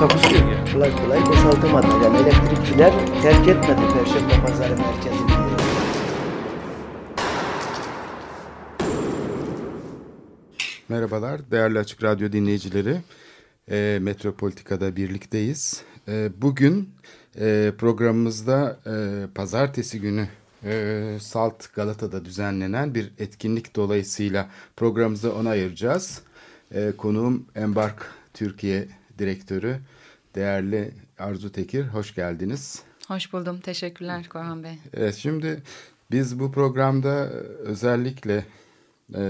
Takusuyor ya. Kolay kolay boşaltamadı. Yani elektrikçiler terk etmedi Perşembe Pazarı merkezini. Merhabalar değerli Açık Radyo dinleyicileri. E, Metropolitika'da birlikteyiz. E, bugün e, programımızda e, pazartesi günü e, Salt Galata'da düzenlenen bir etkinlik dolayısıyla programımızı ona ayıracağız. E, konuğum Embark Türkiye Direktörü değerli Arzu Tekir. Hoş geldiniz. Hoş buldum. Teşekkürler Korhan Bey. Evet, şimdi biz bu programda özellikle e,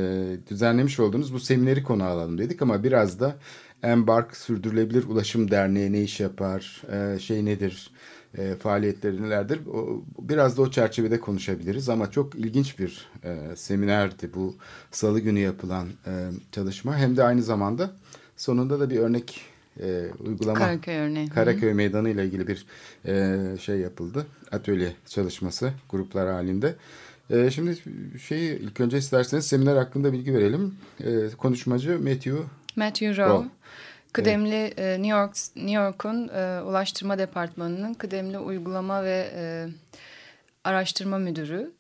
düzenlemiş olduğunuz bu semineri konu alalım dedik ama biraz da Embark Sürdürülebilir Ulaşım Derneği ne iş yapar, e, şey nedir, e, faaliyetleri nelerdir? O, biraz da o çerçevede konuşabiliriz ama çok ilginç bir e, seminerdi bu salı günü yapılan e, çalışma. Hem de aynı zamanda sonunda da bir örnek e, uygulama. Karaköy örneği. Karaköy Meydanı ile ilgili bir e, şey yapıldı. Atölye çalışması gruplar halinde. E, şimdi şeyi ilk önce isterseniz seminer hakkında bilgi verelim. E, konuşmacı Matthew Matthew Rowe. Rowe. Kıdemli e, New York New York'un e, Ulaştırma Departmanı'nın kıdemli uygulama ve e, araştırma müdürü.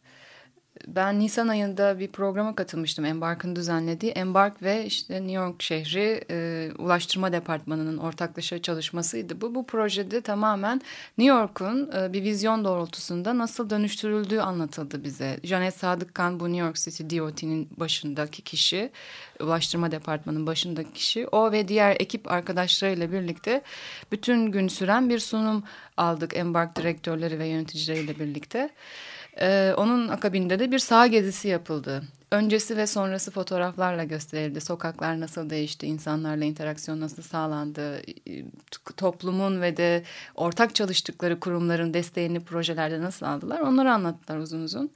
Ben Nisan ayında bir programa katılmıştım Embark'ın düzenlediği. Embark ve işte New York şehri e, Ulaştırma Departmanı'nın ortaklaşa çalışmasıydı bu. Bu projede tamamen New York'un e, bir vizyon doğrultusunda nasıl dönüştürüldüğü anlatıldı bize. Janet Sadıkkan bu New York City DOT'nin başındaki kişi, Ulaştırma Departmanı'nın başındaki kişi. O ve diğer ekip arkadaşlarıyla birlikte bütün gün süren bir sunum aldık Embark direktörleri ve yöneticileriyle birlikte. Ee, onun akabinde de bir saha gezisi yapıldı. Öncesi ve sonrası fotoğraflarla gösterildi. Sokaklar nasıl değişti, insanlarla interaksiyon nasıl sağlandı, toplumun ve de ortak çalıştıkları kurumların desteğini projelerde nasıl aldılar onları anlattılar uzun uzun.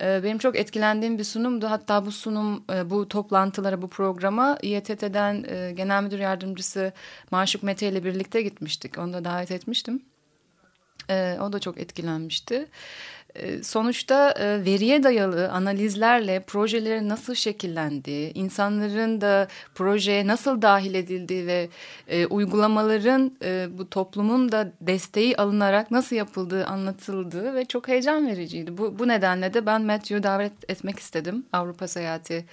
Ee, benim çok etkilendiğim bir sunumdu. Hatta bu sunum, bu toplantılara, bu programa İETT'den Genel Müdür Yardımcısı Maşuk Mete ile birlikte gitmiştik. Onu da davet etmiştim. Ee, o da çok etkilenmişti. Sonuçta veriye dayalı analizlerle projelerin nasıl şekillendiği, insanların da projeye nasıl dahil edildiği ve uygulamaların bu toplumun da desteği alınarak nasıl yapıldığı anlatıldığı ve çok heyecan vericiydi. Bu, bu nedenle de ben Matthew'u davet etmek istedim. Avrupa seyahati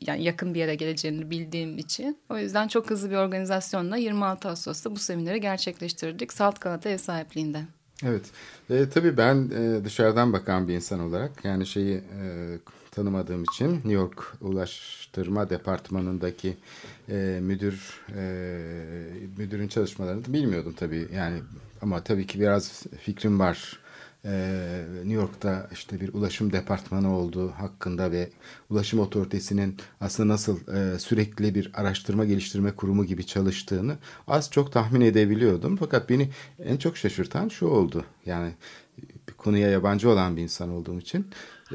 yani yakın bir yere geleceğini bildiğim için. O yüzden çok hızlı bir organizasyonla 26 Ağustos'ta bu semineri gerçekleştirdik. Salt Galata ev sahipliğinde. Evet. E, tabii ben e, dışarıdan bakan bir insan olarak yani şeyi e, tanımadığım için New York Ulaştırma Departmanı'ndaki e, müdür e, müdürün çalışmalarını bilmiyordum tabii. Yani ama tabii ki biraz fikrim var. Ee, New York'ta işte bir ulaşım departmanı olduğu hakkında ve ulaşım otoritesinin aslında nasıl e, sürekli bir araştırma geliştirme kurumu gibi çalıştığını az çok tahmin edebiliyordum. Fakat beni en çok şaşırtan şu oldu. Yani bir konuya yabancı olan bir insan olduğum için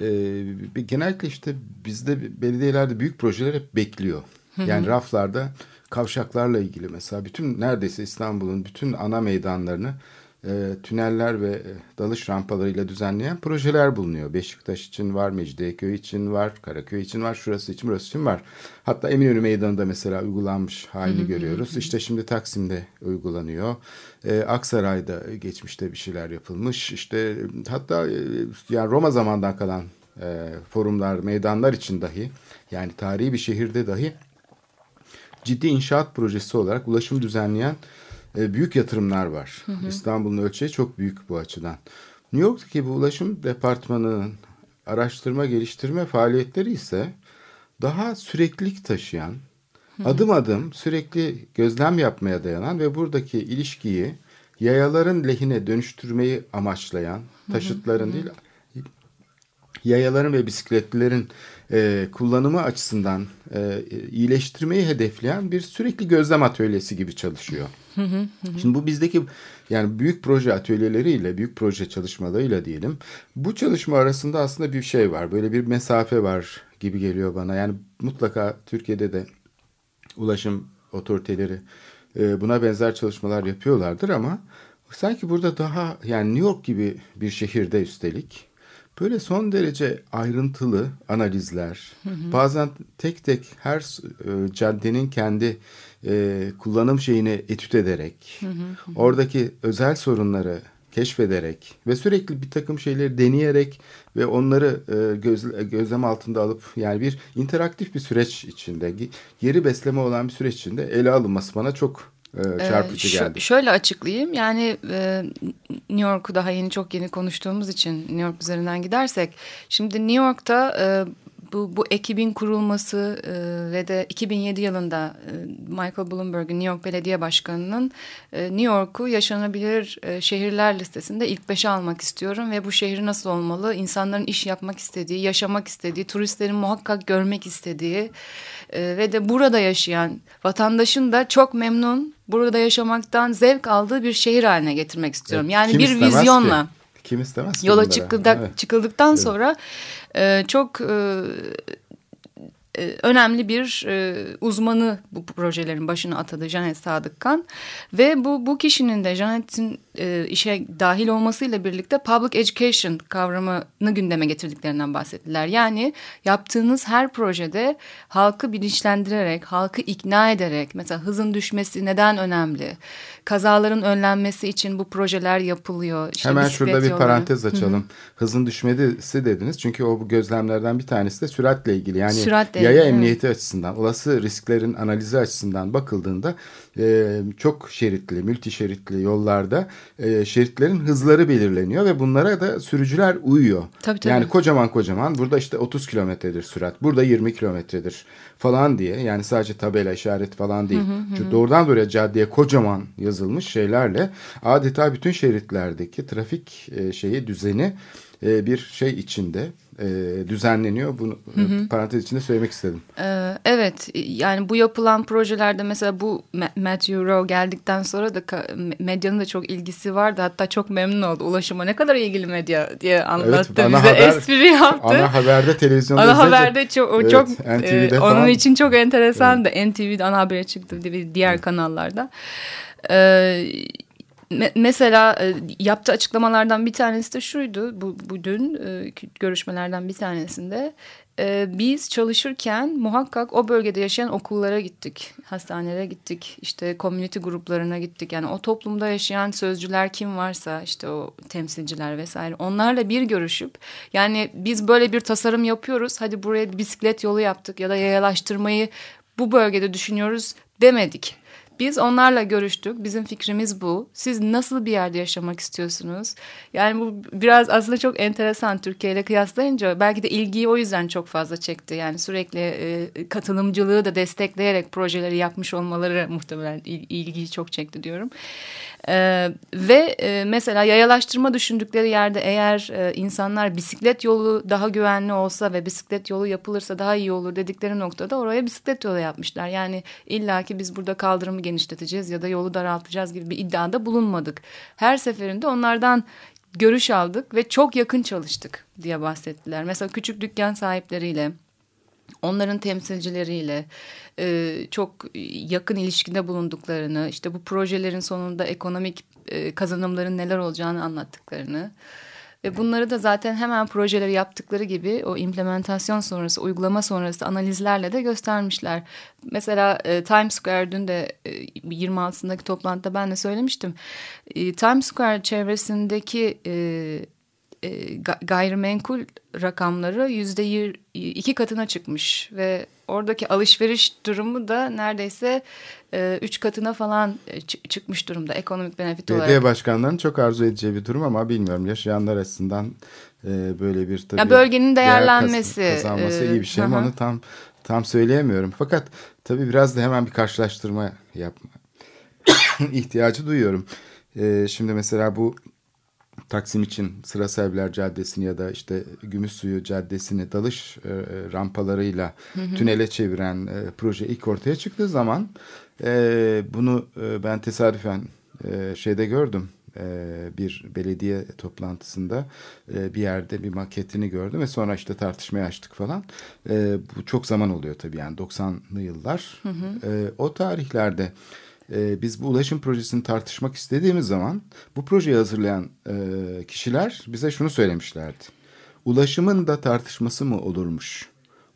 e, genellikle işte bizde belediyelerde büyük projeler hep bekliyor. Yani raflarda kavşaklarla ilgili mesela bütün neredeyse İstanbul'un bütün ana meydanlarını e, tüneller ve e, dalış rampalarıyla düzenleyen projeler bulunuyor. Beşiktaş için var, Mecidiyeköy için var, Karaköy için var, şurası için, burası için var. Hatta Eminönü Meydanı'nda mesela uygulanmış halini görüyoruz. İşte şimdi Taksim'de uygulanıyor. E, Aksaray'da geçmişte bir şeyler yapılmış. İşte hatta e, yani Roma zamandan kalan e, forumlar, meydanlar için dahi yani tarihi bir şehirde dahi ciddi inşaat projesi olarak ulaşım düzenleyen e, büyük yatırımlar var. İstanbul'un ölçeği çok büyük bu açıdan. New York'taki bu ulaşım departmanının araştırma geliştirme faaliyetleri ise daha süreklilik taşıyan, adım adım sürekli gözlem yapmaya dayanan ve buradaki ilişkiyi yayaların lehine dönüştürmeyi amaçlayan, taşıtların değil yayaların ve bisikletlilerin e, kullanımı açısından e, iyileştirmeyi hedefleyen bir sürekli gözlem atölyesi gibi çalışıyor. Şimdi bu bizdeki yani büyük proje atölyeleriyle, büyük proje çalışmalarıyla diyelim. Bu çalışma arasında aslında bir şey var. Böyle bir mesafe var gibi geliyor bana. Yani mutlaka Türkiye'de de ulaşım otoriteleri e, buna benzer çalışmalar yapıyorlardır ama sanki burada daha yani New York gibi bir şehirde üstelik böyle son derece ayrıntılı analizler, hı hı. bazen tek tek her e, caddenin kendi e, kullanım şeyini etüt ederek, hı hı hı. oradaki özel sorunları keşfederek ve sürekli bir takım şeyleri deneyerek ve onları e, göz, gözlem altında alıp yani bir interaktif bir süreç içinde, geri besleme olan bir süreç içinde ele alınması bana çok çarpıcı ee, geldi. Şöyle açıklayayım yani e, New York'u daha yeni çok yeni konuştuğumuz için New York üzerinden gidersek şimdi New York'ta e, bu, bu ekibin kurulması e, ve de 2007 yılında e, Michael Bloomberg'in New York Belediye Başkanı'nın e, New York'u yaşanabilir e, şehirler listesinde ilk beşe almak istiyorum ve bu şehir nasıl olmalı? İnsanların iş yapmak istediği, yaşamak istediği, turistlerin muhakkak görmek istediği e, ve de burada yaşayan vatandaşın da çok memnun burada yaşamaktan zevk aldığı bir şehir haline getirmek istiyorum. Yani Kim bir vizyonla. Ki? Kim istemez ki Yola çıkıldak, evet. çıkıldıktan evet. sonra e, çok e, e, önemli bir e, uzmanı bu projelerin başına atadı Janet Sadıkkan ve bu bu kişinin de Janet'in e, işe dahil olmasıyla birlikte public education kavramını gündeme getirdiklerinden bahsettiler. Yani yaptığınız her projede halkı bilinçlendirerek, halkı ikna ederek mesela hızın düşmesi neden önemli? Kazaların önlenmesi için bu projeler yapılıyor. İşte Hemen şurada bir yolları. parantez açalım. Hı -hı. Hızın düşmesi dediniz çünkü o bu gözlemlerden bir tanesi de süratle ilgili. Yani süratle, yaya emniyeti açısından, olası risklerin analizi açısından bakıldığında e, çok şeritli, multi şeritli yollarda e, şeritlerin hızları belirleniyor ve bunlara da sürücüler uyuyor. Tabii, tabii. Yani kocaman kocaman burada işte 30 kilometredir sürat, burada 20 kilometredir falan diye yani sadece tabela işaret falan değil. Hı hı hı. Çünkü doğrudan doğruya caddeye kocaman yazılmış şeylerle adeta bütün şeritlerdeki trafik e, şeyi düzeni e, bir şey içinde e, düzenleniyor. Bunu hı hı. parantez içinde söylemek istedim. Ee, evet yani bu yapılan projelerde mesela bu Matthew Rowe geldikten sonra da medyanın da çok ilgisi vardı. Hatta çok memnun oldu. Ulaşıma ne kadar ilgili medya diye anlattı. Evet, bize haber, espri yaptı. Ana haberde televizyonda Ana haberde çok, evet, çok e, onun için çok enteresan evet. NTV'de ana habere çıktı diğer evet. kanallarda. Ee, mesela e, yaptığı açıklamalardan bir tanesi de şuydu. Bu, bu dün e, görüşmelerden bir tanesinde e, biz çalışırken muhakkak o bölgede yaşayan okullara gittik hastanelere gittik işte community gruplarına gittik. Yani o toplumda yaşayan sözcüler kim varsa işte o temsilciler vesaire onlarla bir görüşüp yani biz böyle bir tasarım yapıyoruz hadi buraya bisiklet yolu yaptık ya da yayalaştırmayı bu bölgede düşünüyoruz demedik biz onlarla görüştük. Bizim fikrimiz bu. Siz nasıl bir yerde yaşamak istiyorsunuz? Yani bu biraz aslında çok enteresan Türkiye ile kıyaslayınca. Belki de ilgiyi o yüzden çok fazla çekti. Yani sürekli e, katılımcılığı da destekleyerek projeleri yapmış olmaları muhtemelen il, ilgiyi çok çekti diyorum. E, ve e, mesela yayalaştırma düşündükleri yerde eğer e, insanlar bisiklet yolu daha güvenli olsa ve bisiklet yolu yapılırsa daha iyi olur dedikleri noktada oraya bisiklet yolu yapmışlar. Yani illaki biz burada kaldırımı genişleteceğiz ya da yolu daraltacağız gibi bir iddiada bulunmadık. Her seferinde onlardan görüş aldık ve çok yakın çalıştık diye bahsettiler. Mesela küçük dükkan sahipleriyle, onların temsilcileriyle e, çok yakın ilişkide bulunduklarını, işte bu projelerin sonunda ekonomik e, kazanımların neler olacağını anlattıklarını ve bunları da zaten hemen projeleri yaptıkları gibi o implementasyon sonrası, uygulama sonrası analizlerle de göstermişler. Mesela e, Times Square dün de e, 26'sındaki toplantıda ben de söylemiştim. E, Times Square çevresindeki e, e, gayrimenkul rakamları yüzde iki katına çıkmış ve oradaki alışveriş durumu da neredeyse e, üç katına falan e, çıkmış durumda ekonomik benefit olarak. Belediye başkanlarının çok arzu edeceği bir durum ama bilmiyorum yaşayanlar açısından e, böyle bir tabii ya bölgenin değerlenmesi değer kazanması iyi bir şey ama onu tam tam söyleyemiyorum. Fakat tabii biraz da hemen bir karşılaştırma yapma ihtiyacı duyuyorum. şimdi mesela bu Taksim için Sıra Sevler Caddesi'ni ya da işte Gümüşsuyu Caddesi'ni dalış e, rampalarıyla hı hı. tünele çeviren e, proje ilk ortaya çıktığı zaman e, bunu e, ben tesadüfen e, şeyde gördüm e, bir belediye toplantısında e, bir yerde bir maketini gördüm ve sonra işte tartışmaya açtık falan. E, bu çok zaman oluyor tabii yani 90'lı yıllar. Hı hı. O tarihlerde biz bu ulaşım projesini tartışmak istediğimiz zaman bu projeyi hazırlayan kişiler bize şunu söylemişlerdi. Ulaşımın da tartışması mı olurmuş?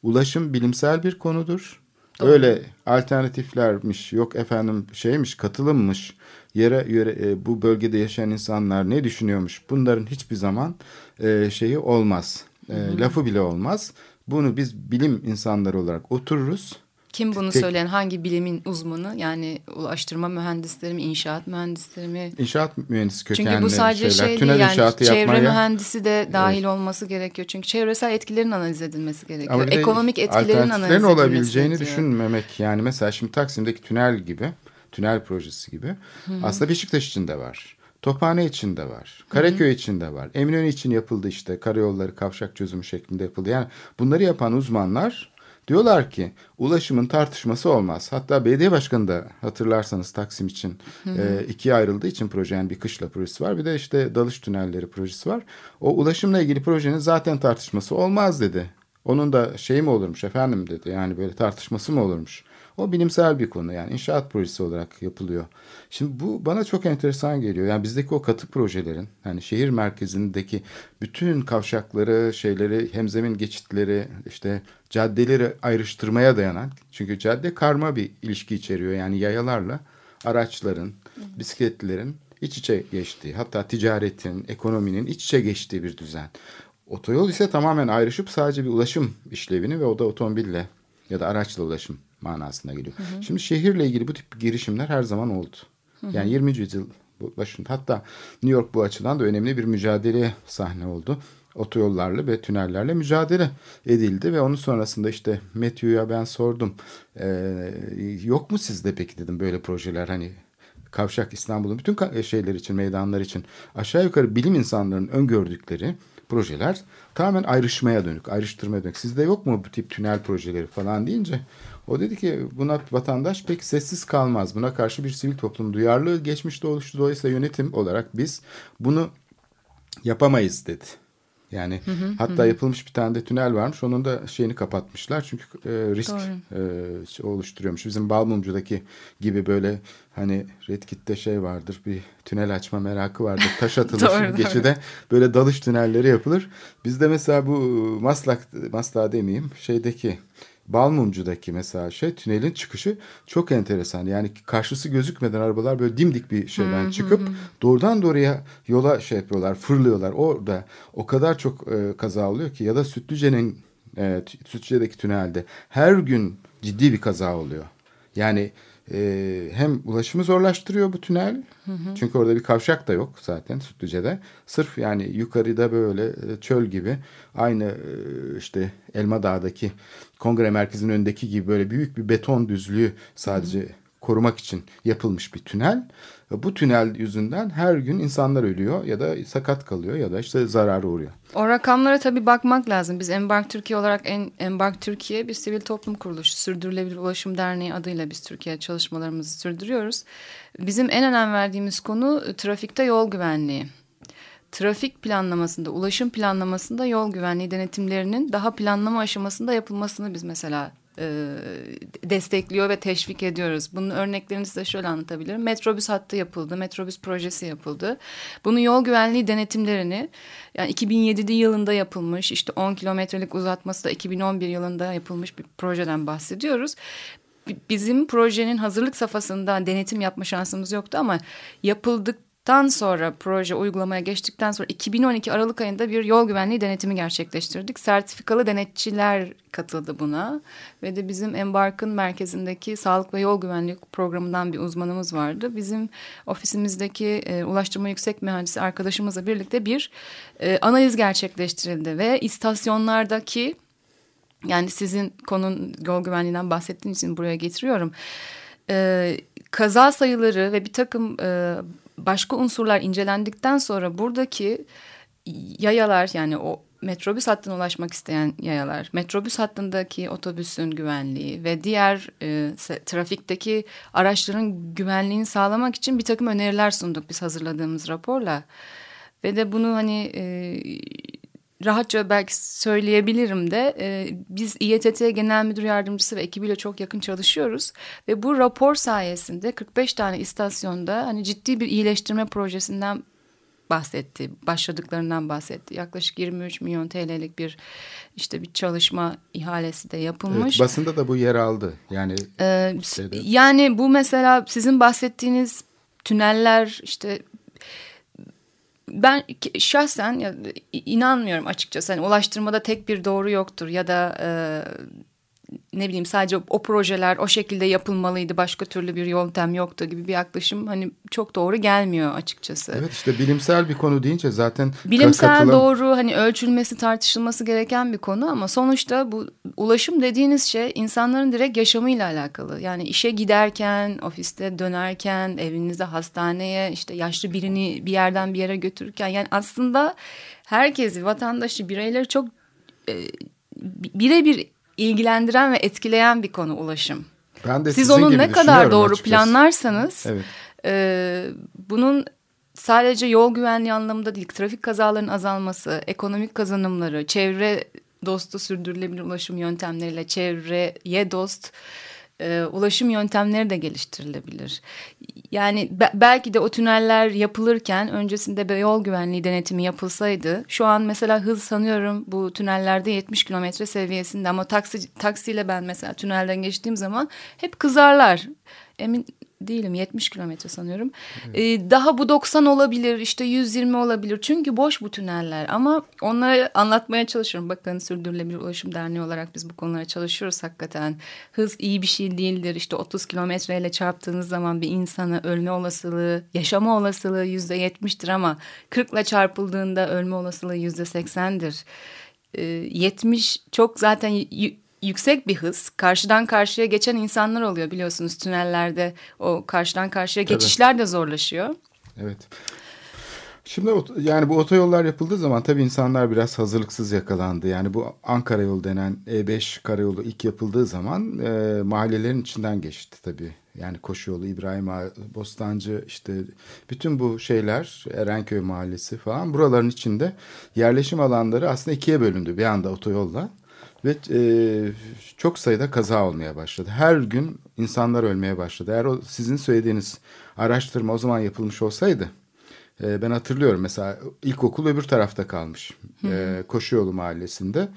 Ulaşım bilimsel bir konudur. Doğru. Öyle alternatiflermiş, yok efendim şeymiş, katılımmış, yere yere e, bu bölgede yaşayan insanlar ne düşünüyormuş bunların hiçbir zaman e, şeyi olmaz. E, lafı bile olmaz. Bunu biz bilim insanları olarak otururuz. Kim bunu Tek, söyleyen hangi bilimin uzmanı yani ulaştırma mühendisleri mi inşaat mühendisleri mi? İnşaat mühendisi kökenli Çünkü bu sadece şeyler. şey Tünel yani çevre yapmaya, mühendisi de dahil evet. olması gerekiyor. Çünkü çevresel etkilerin analiz edilmesi gerekiyor. Ekonomik etkilerin analiz edilmesi olabileceğini gerekiyor. düşünmemek yani mesela şimdi Taksim'deki tünel gibi tünel projesi gibi. Hı hı. Aslında Beşiktaş için de var. Tophane için de var. Karaköy hı hı. için de var. Eminönü için yapıldı işte. Karayolları kavşak çözümü şeklinde yapıldı. Yani bunları yapan uzmanlar diyorlar ki ulaşımın tartışması olmaz. Hatta belediye başkanı da hatırlarsanız Taksim için hı hı. E, ikiye ayrıldığı için proje yani bir kışla projesi var. Bir de işte dalış tünelleri projesi var. O ulaşımla ilgili projenin zaten tartışması olmaz dedi. Onun da şey mi olurmuş efendim dedi. Yani böyle tartışması mı olurmuş? O bilimsel bir konu yani inşaat projesi olarak yapılıyor. Şimdi bu bana çok enteresan geliyor. Yani bizdeki o katı projelerin yani şehir merkezindeki bütün kavşakları, şeyleri, hemzemin geçitleri, işte caddeleri ayrıştırmaya dayanan. Çünkü cadde karma bir ilişki içeriyor. Yani yayalarla araçların, bisikletlerin iç içe geçtiği, hatta ticaretin, ekonominin iç içe geçtiği bir düzen. Otoyol ise tamamen ayrışıp sadece bir ulaşım işlevini ve o da otomobille ya da araçla ulaşım manasına geliyor. Hı hı. Şimdi şehirle ilgili bu tip girişimler her zaman oldu. Hı hı. Yani 20. yüzyıl başında hatta New York bu açıdan da önemli bir mücadele sahne oldu. Otoyollarla ve tünellerle mücadele edildi ve onun sonrasında işte Matthew'ya ben sordum. Ee, yok mu sizde peki dedim böyle projeler hani Kavşak İstanbul'un bütün şeyler için, meydanlar için aşağı yukarı bilim insanlarının öngördükleri projeler tamamen ayrışmaya dönük, ayrıştırmaya dönük. Sizde yok mu bu tip tünel projeleri falan deyince o dedi ki buna vatandaş pek sessiz kalmaz. Buna karşı bir sivil toplum duyarlılığı geçmişte oluştu. Dolayısıyla yönetim olarak biz bunu yapamayız dedi. Yani hı hı, hatta hı. yapılmış bir tane de tünel varmış. Onun da şeyini kapatmışlar. Çünkü e, risk e, oluşturuyormuş. Bizim Balmumcu'daki gibi böyle hani Red Kit'te şey vardır. Bir tünel açma merakı vardır. Taş atılır doğru, geçide. Doğru. Böyle dalış tünelleri yapılır. Bizde mesela bu Maslak, Maslak demeyeyim şeydeki Balmumcu'daki mesela şey tünelin çıkışı çok enteresan. Yani karşısı gözükmeden arabalar böyle dimdik bir şeyden hmm, çıkıp hmm. doğrudan doğruya yola şey yapıyorlar, fırlıyorlar. Orada o kadar çok e, kaza oluyor ki ya da Sütlüce'nin e, Sütlüce'deki tünelde her gün ciddi bir kaza oluyor. Yani e, hem ulaşımı zorlaştırıyor bu tünel. Hı hı. Çünkü orada bir kavşak da yok zaten Sütlüce'de. Sırf yani yukarıda böyle e, çöl gibi aynı e, işte Elma Dağ'daki kongre merkezinin önündeki gibi böyle büyük bir beton düzlüğü sadece hı hı. Korumak için yapılmış bir tünel. Bu tünel yüzünden her gün insanlar ölüyor ya da sakat kalıyor ya da işte zarara uğruyor. O rakamlara tabii bakmak lazım. Biz Embark Türkiye olarak en, Embark Türkiye bir sivil toplum kuruluşu. Sürdürülebilir Ulaşım Derneği adıyla biz Türkiye çalışmalarımızı sürdürüyoruz. Bizim en önem verdiğimiz konu trafikte yol güvenliği. Trafik planlamasında, ulaşım planlamasında yol güvenliği denetimlerinin daha planlama aşamasında yapılmasını biz mesela e, destekliyor ve teşvik ediyoruz. Bunun örneklerini size şöyle anlatabilirim. Metrobüs hattı yapıldı, metrobüs projesi yapıldı. Bunun yol güvenliği denetimlerini yani 2007 yılında yapılmış, işte 10 kilometrelik uzatması da 2011 yılında yapılmış bir projeden bahsediyoruz bizim projenin hazırlık safhasında denetim yapma şansımız yoktu ama yapıldık Tan sonra proje uygulamaya geçtikten sonra 2012 Aralık ayında bir yol güvenliği denetimi gerçekleştirdik. Sertifikalı denetçiler katıldı buna ve de bizim Embark'ın merkezindeki sağlık ve yol güvenliği programından bir uzmanımız vardı. Bizim ofisimizdeki e, ulaştırma yüksek mühendisi arkadaşımızla birlikte bir e, analiz gerçekleştirildi ve istasyonlardaki yani sizin konun yol güvenliğinden bahsettiğiniz için buraya getiriyorum. E, kaza sayıları ve bir takım e, başka unsurlar incelendikten sonra buradaki yayalar yani o metrobüs hattına ulaşmak isteyen yayalar, metrobüs hattındaki otobüsün güvenliği ve diğer e, trafikteki araçların güvenliğini sağlamak için bir takım öneriler sunduk biz hazırladığımız raporla. Ve de bunu hani e, rahatça belki söyleyebilirim de e, biz İETT Genel Müdür Yardımcısı ve ekibiyle çok yakın çalışıyoruz ve bu rapor sayesinde 45 tane istasyonda hani ciddi bir iyileştirme projesinden bahsetti. Başladıklarından bahsetti. Yaklaşık 23 milyon TL'lik bir işte bir çalışma ihalesi de yapılmış. Evet, basında da bu yer aldı. Yani ee, yani bu mesela sizin bahsettiğiniz tüneller işte ben şahsen inanmıyorum açıkçası. Hani ulaştırmada tek bir doğru yoktur ya da ne bileyim sadece o projeler o şekilde yapılmalıydı başka türlü bir yöntem yoktu gibi bir yaklaşım hani çok doğru gelmiyor açıkçası. Evet işte bilimsel bir konu deyince zaten bilimsel katılan... doğru hani ölçülmesi tartışılması gereken bir konu ama sonuçta bu ulaşım dediğiniz şey insanların direkt yaşamıyla alakalı. Yani işe giderken, ofiste dönerken, evinizde hastaneye işte yaşlı birini bir yerden bir yere götürürken yani aslında herkesi vatandaşı bireyleri çok e, birebir ilgilendiren ve etkileyen bir konu ulaşım. Ben de Siz onu ne kadar doğru açıkçası. planlarsanız evet. e, bunun sadece yol güvenliği anlamında değil trafik kazalarının azalması, ekonomik kazanımları, çevre dostu sürdürülebilir ulaşım yöntemleriyle çevreye dost e, ulaşım yöntemleri de geliştirilebilir. Yani be, belki de o tüneller yapılırken öncesinde bir yol güvenliği denetimi yapılsaydı şu an mesela hız sanıyorum bu tünellerde 70 kilometre seviyesinde ama taksi taksiyle ben mesela tünelden geçtiğim zaman hep kızarlar. Emin değilim 70 kilometre sanıyorum. Evet. Ee, daha bu 90 olabilir işte 120 olabilir çünkü boş bu tüneller ama onları anlatmaya çalışıyorum. Bakın Sürdürülebilir Ulaşım Derneği olarak biz bu konulara çalışıyoruz hakikaten. Hız iyi bir şey değildir işte 30 kilometreyle çarptığınız zaman bir insana ölme olasılığı yaşama olasılığı yüzde 70'tir ama 40 ile çarpıldığında ölme olasılığı yüzde 80'dir. Ee, 70 çok zaten yüksek bir hız. Karşıdan karşıya geçen insanlar oluyor biliyorsunuz tünellerde. O karşıdan karşıya geçişler de zorlaşıyor. Evet. Şimdi yani bu otoyollar yapıldığı zaman tabii insanlar biraz hazırlıksız yakalandı. Yani bu Ankara yolu denen E5 karayolu ilk yapıldığı zaman e, mahallelerin içinden geçti tabii. Yani Koşu yolu, İbrahim Ağa, Bostancı işte bütün bu şeyler Erenköy mahallesi falan buraların içinde yerleşim alanları aslında ikiye bölündü bir anda otoyolla. Ve e, çok sayıda kaza olmaya başladı. Her gün insanlar ölmeye başladı. Eğer o sizin söylediğiniz araştırma o zaman yapılmış olsaydı e, ben hatırlıyorum mesela ilkokul öbür tarafta kalmış. E, Koşuyolu mahallesinde.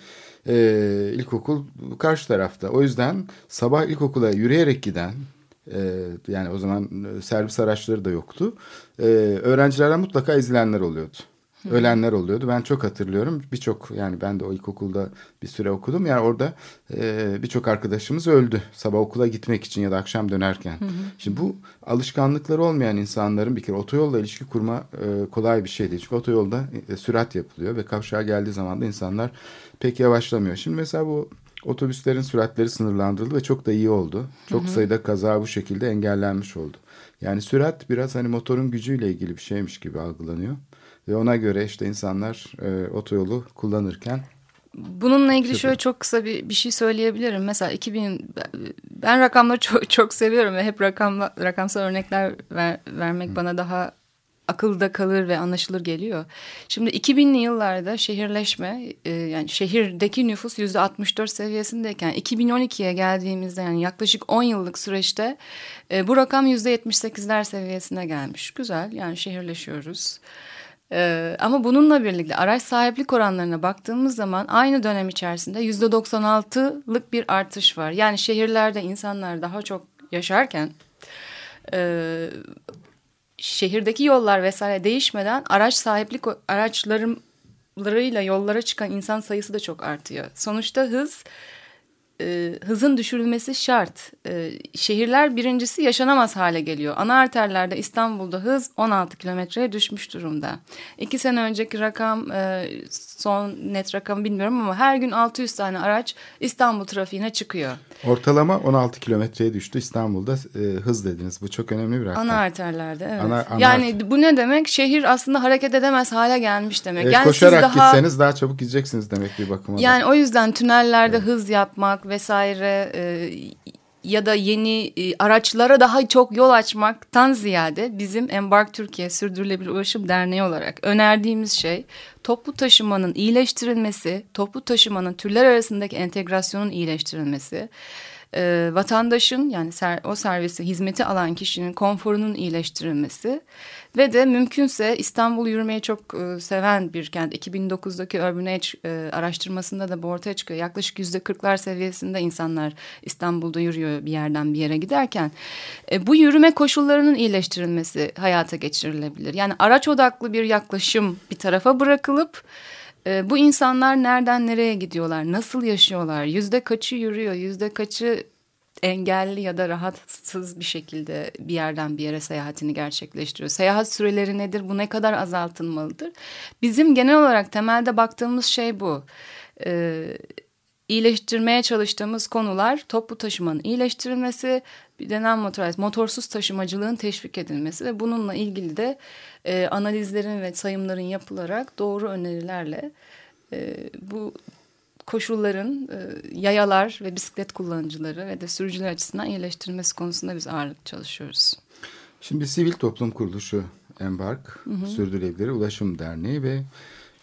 E, ilkokul karşı tarafta. O yüzden sabah ilkokula yürüyerek giden e, yani o zaman servis araçları da yoktu. E, öğrencilerden mutlaka ezilenler oluyordu ölenler oluyordu. Ben çok hatırlıyorum. Birçok yani ben de o ilkokulda bir süre okudum. Yani orada e, birçok arkadaşımız öldü. Sabah okula gitmek için ya da akşam dönerken. Hı hı. Şimdi bu alışkanlıkları olmayan insanların bir kere otoyolla ilişki kurma e, kolay bir şey değil. Çünkü otoyolda e, sürat yapılıyor ve kavşağa geldiği zaman da insanlar pek yavaşlamıyor. Şimdi mesela bu otobüslerin süratleri sınırlandırıldı ve çok da iyi oldu. Çok hı hı. sayıda kaza bu şekilde engellenmiş oldu. Yani sürat biraz hani motorun gücüyle ilgili bir şeymiş gibi algılanıyor. Ve ona göre işte insanlar e, otoyolu kullanırken Bununla ilgili şöyle çok kısa bir, bir şey söyleyebilirim. Mesela 2000 ben rakamları çok çok seviyorum ve hep rakamla, rakamsal örnekler ver, vermek Hı. bana daha akılda kalır ve anlaşılır geliyor. Şimdi 2000'li yıllarda şehirleşme e, yani şehirdeki nüfus yüzde 64 seviyesindeyken 2012'ye geldiğimizde yani yaklaşık 10 yıllık süreçte e, bu rakam yüzde 78'ler seviyesine gelmiş. Güzel yani şehirleşiyoruz. Ee, ama bununla birlikte araç sahiplik oranlarına baktığımız zaman aynı dönem içerisinde yüzde 96'lık bir artış var. Yani şehirlerde insanlar daha çok yaşarken e, şehirdeki yollar vesaire değişmeden araç sahiplik araçlarıyla yollara çıkan insan sayısı da çok artıyor. Sonuçta hız e, hızın düşürülmesi şart. E, şehirler birincisi yaşanamaz hale geliyor. Ana arterlerde İstanbul'da hız 16 kilometreye düşmüş durumda. İki sene önceki rakam e, son net rakam bilmiyorum ama her gün 600 tane araç İstanbul trafiğine çıkıyor. Ortalama 16 kilometreye düştü İstanbul'da e, hız dediniz. Bu çok önemli bir rakam. Ana arterlerde evet. Ana- ana yani arter- bu ne demek? Şehir aslında hareket edemez hale gelmiş demek. E, yani koşarak siz daha... gitseniz daha çabuk gideceksiniz demek bir bakıma. da. Yani o yüzden tünellerde hız yapmak vesaire e, ya da yeni e, araçlara daha çok yol açmaktan ziyade bizim Embark Türkiye Sürdürülebilir Ulaşım Derneği olarak önerdiğimiz şey toplu taşımanın iyileştirilmesi, toplu taşımanın türler arasındaki entegrasyonun iyileştirilmesi, e, vatandaşın yani ser, o servisi hizmeti alan kişinin konforunun iyileştirilmesi ve de mümkünse İstanbul yürümeyi çok e, seven bir kent. 2009'daki Urban Age e, araştırmasında da bu ortaya çıkıyor. Yaklaşık yüzde kırklar seviyesinde insanlar İstanbul'da yürüyor bir yerden bir yere giderken. E, bu yürüme koşullarının iyileştirilmesi hayata geçirilebilir. Yani araç odaklı bir yaklaşım bir tarafa bırakılıp e, bu insanlar nereden nereye gidiyorlar, nasıl yaşıyorlar, yüzde kaçı yürüyor, yüzde kaçı engelli ya da rahatsız bir şekilde bir yerden bir yere seyahatini gerçekleştiriyor. Seyahat süreleri nedir? Bu ne kadar azaltılmalıdır? Bizim genel olarak temelde baktığımız şey bu. Ee, iyileştirmeye çalıştığımız konular toplu taşımanın iyileştirilmesi, denen motorized, motorsuz taşımacılığın teşvik edilmesi ve bununla ilgili de e, analizlerin ve sayımların yapılarak doğru önerilerle e, bu koşulların e, yayalar ve bisiklet kullanıcıları ve de sürücüler açısından iyileştirilmesi konusunda biz ağırlık çalışıyoruz. Şimdi sivil toplum kuruluşu Embark, Sürdürülebilir Ulaşım Derneği ve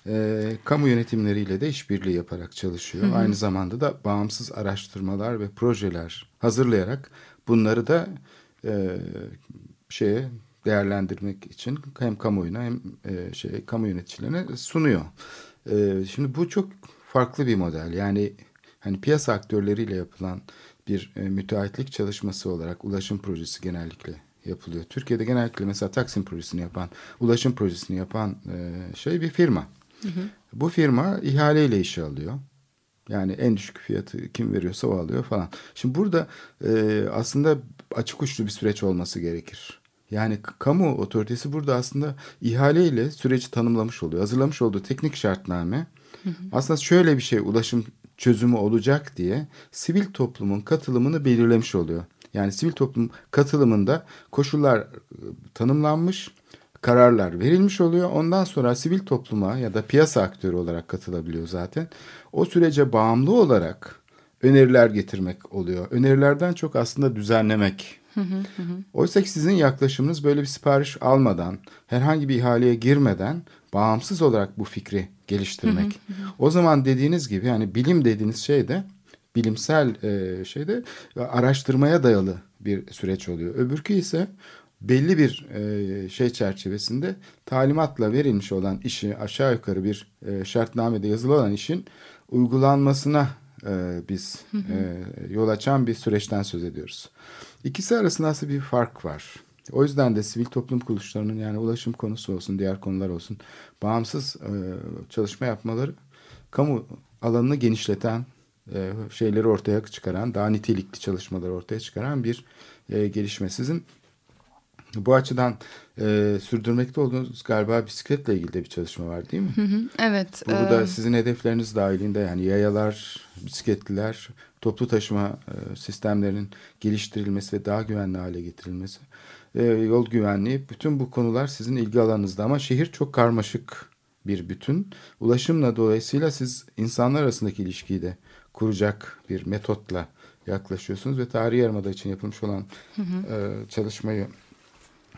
e, kamu yönetimleriyle de işbirliği yaparak çalışıyor. Aynı zamanda da bağımsız araştırmalar ve projeler hazırlayarak bunları da e, şeye değerlendirmek için hem kamuoyuna hem e, şey kamu yöneticilerine sunuyor. E, şimdi bu çok farklı bir model. Yani hani piyasa aktörleriyle yapılan bir e, müteahhitlik çalışması olarak ulaşım projesi genellikle yapılıyor. Türkiye'de genellikle mesela Taksim projesini yapan, ulaşım projesini yapan e, şey bir firma. Bu firma ihaleyle işe alıyor. Yani en düşük fiyatı kim veriyorsa o alıyor falan. Şimdi burada e, aslında açık uçlu bir süreç olması gerekir. Yani kamu otoritesi burada aslında ihaleyle süreci tanımlamış oluyor. Hazırlamış olduğu teknik şartname aslında şöyle bir şey ulaşım çözümü olacak diye sivil toplumun katılımını belirlemiş oluyor. Yani sivil toplum katılımında koşullar e, tanımlanmış, kararlar verilmiş oluyor. Ondan sonra sivil topluma ya da piyasa aktörü olarak katılabiliyor zaten. O sürece bağımlı olarak öneriler getirmek oluyor. Önerilerden çok aslında düzenlemek. Oysa ki sizin yaklaşımınız böyle bir sipariş almadan, herhangi bir ihaleye girmeden bağımsız olarak bu fikri geliştirmek. O zaman dediğiniz gibi yani bilim dediğiniz şey de bilimsel e, şeyde araştırmaya dayalı bir süreç oluyor. Öbürkü ise belli bir e, şey çerçevesinde talimatla verilmiş olan işi aşağı yukarı bir e, şartnamede yazılı olan işin uygulanmasına e, biz e, yol açan bir süreçten söz ediyoruz. İkisi arasında aslında bir fark var. O yüzden de sivil toplum kuruluşlarının yani ulaşım konusu olsun, diğer konular olsun bağımsız e, çalışma yapmaları kamu alanını genişleten, e, şeyleri ortaya çıkaran, daha nitelikli çalışmaları ortaya çıkaran bir e, gelişme. Sizin bu açıdan e, sürdürmekte olduğunuz galiba bisikletle ilgili de bir çalışma var değil mi? Hı hı, evet. Burada e, sizin hedefleriniz dahilinde yani yayalar, bisikletliler, toplu taşıma e, sistemlerinin geliştirilmesi ve daha güvenli hale getirilmesi, e, yol güvenliği bütün bu konular sizin ilgi alanınızda ama şehir çok karmaşık bir bütün. Ulaşımla dolayısıyla siz insanlar arasındaki ilişkiyi de kuracak bir metotla yaklaşıyorsunuz ve tarihi yarımada için yapılmış olan e, çalışmayı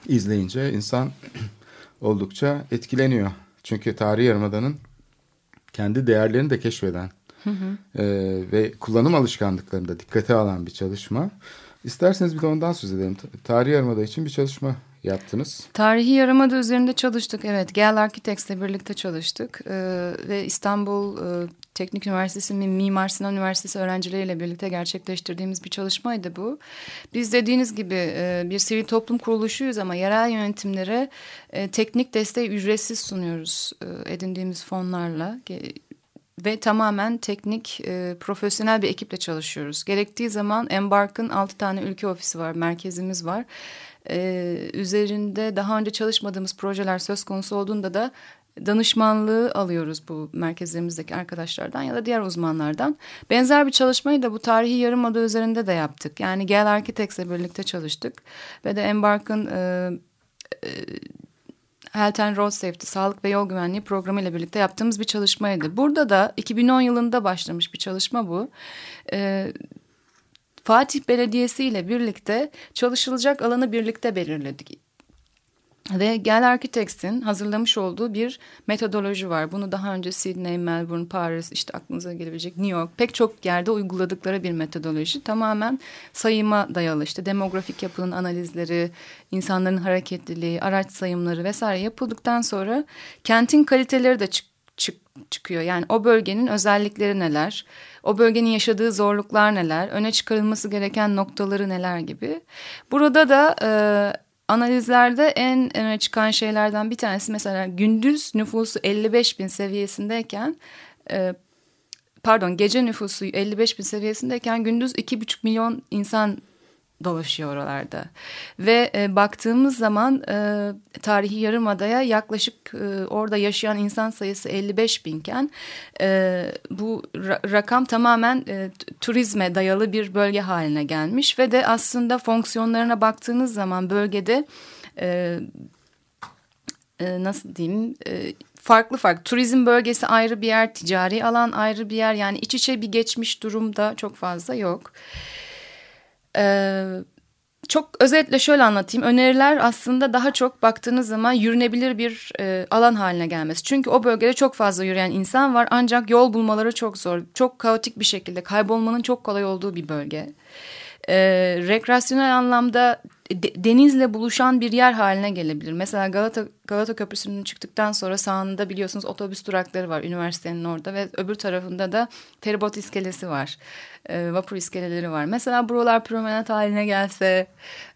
izleyince insan oldukça etkileniyor. Çünkü tarihi yarımadanın kendi değerlerini de keşfeden e, ve kullanım alışkanlıklarını da dikkate alan bir çalışma. İsterseniz bir de ondan söz edelim. Tarihi yarımada için bir çalışma yaptınız. Tarihi Yarımada üzerinde çalıştık. Evet, Gel Architects'le birlikte çalıştık. Ee, ve İstanbul e, Teknik Üniversitesi Mimar Sinan Üniversitesi öğrencileriyle birlikte gerçekleştirdiğimiz bir çalışmaydı bu. Biz dediğiniz gibi e, bir sivil toplum kuruluşuyuz ama yerel yönetimlere e, teknik desteği ücretsiz sunuyoruz e, edindiğimiz fonlarla. ve tamamen teknik, e, profesyonel bir ekiple çalışıyoruz. Gerektiği zaman Embark'ın altı tane ülke ofisi var, merkezimiz var. E, üzerinde daha önce çalışmadığımız projeler söz konusu olduğunda da danışmanlığı alıyoruz bu merkezlerimizdeki arkadaşlardan ya da diğer uzmanlardan. Benzer bir çalışmayı da bu tarihi yarımada üzerinde de yaptık. Yani Gel Architects'le birlikte çalıştık ve de Embark'ın e, e, Health and Road Safety, Sağlık ve Yol Güvenliği programı ile birlikte yaptığımız bir çalışmaydı. Burada da 2010 yılında başlamış bir çalışma bu. Ee, Fatih Belediyesi ile birlikte çalışılacak alanı birlikte belirledik. Ve Gel Architects'in hazırlamış olduğu bir metodoloji var. Bunu daha önce Sydney, Melbourne, Paris, işte aklınıza gelebilecek New York pek çok yerde uyguladıkları bir metodoloji. Tamamen sayıma dayalı işte demografik yapının analizleri, insanların hareketliliği, araç sayımları vesaire yapıldıktan sonra kentin kaliteleri de çık, çık, çıkıyor. Yani o bölgenin özellikleri neler, o bölgenin yaşadığı zorluklar neler, öne çıkarılması gereken noktaları neler gibi. Burada da... E, analizlerde en öne çıkan şeylerden bir tanesi mesela gündüz nüfusu 55 bin seviyesindeyken e, pardon gece nüfusu 55 bin seviyesindeyken gündüz 2,5 milyon insan dolaşıyor oralarda. Ve e, baktığımız zaman e, tarihi yarımadaya yaklaşık e, orada yaşayan insan sayısı 55 binken e, bu ra rakam tamamen e, turizme dayalı bir bölge haline gelmiş ve de aslında fonksiyonlarına baktığınız zaman bölgede e, e, nasıl diyeyim e, farklı farklı turizm bölgesi ayrı bir yer ticari alan ayrı bir yer yani iç içe bir geçmiş durumda çok fazla yok. Ee, çok özetle şöyle anlatayım. Öneriler aslında daha çok baktığınız zaman yürünebilir bir e, alan haline gelmesi. Çünkü o bölgede çok fazla yürüyen insan var ancak yol bulmaları çok zor. Çok kaotik bir şekilde kaybolmanın çok kolay olduğu bir bölge. E, rekreasyonel anlamda de, denizle buluşan bir yer haline gelebilir. Mesela Galata Galata Köprüsü'nün çıktıktan sonra sağında biliyorsunuz otobüs durakları var üniversitenin orada ve öbür tarafında da feribot iskelesi var. E, vapur iskeleleri var. Mesela buralar promenat haline gelse,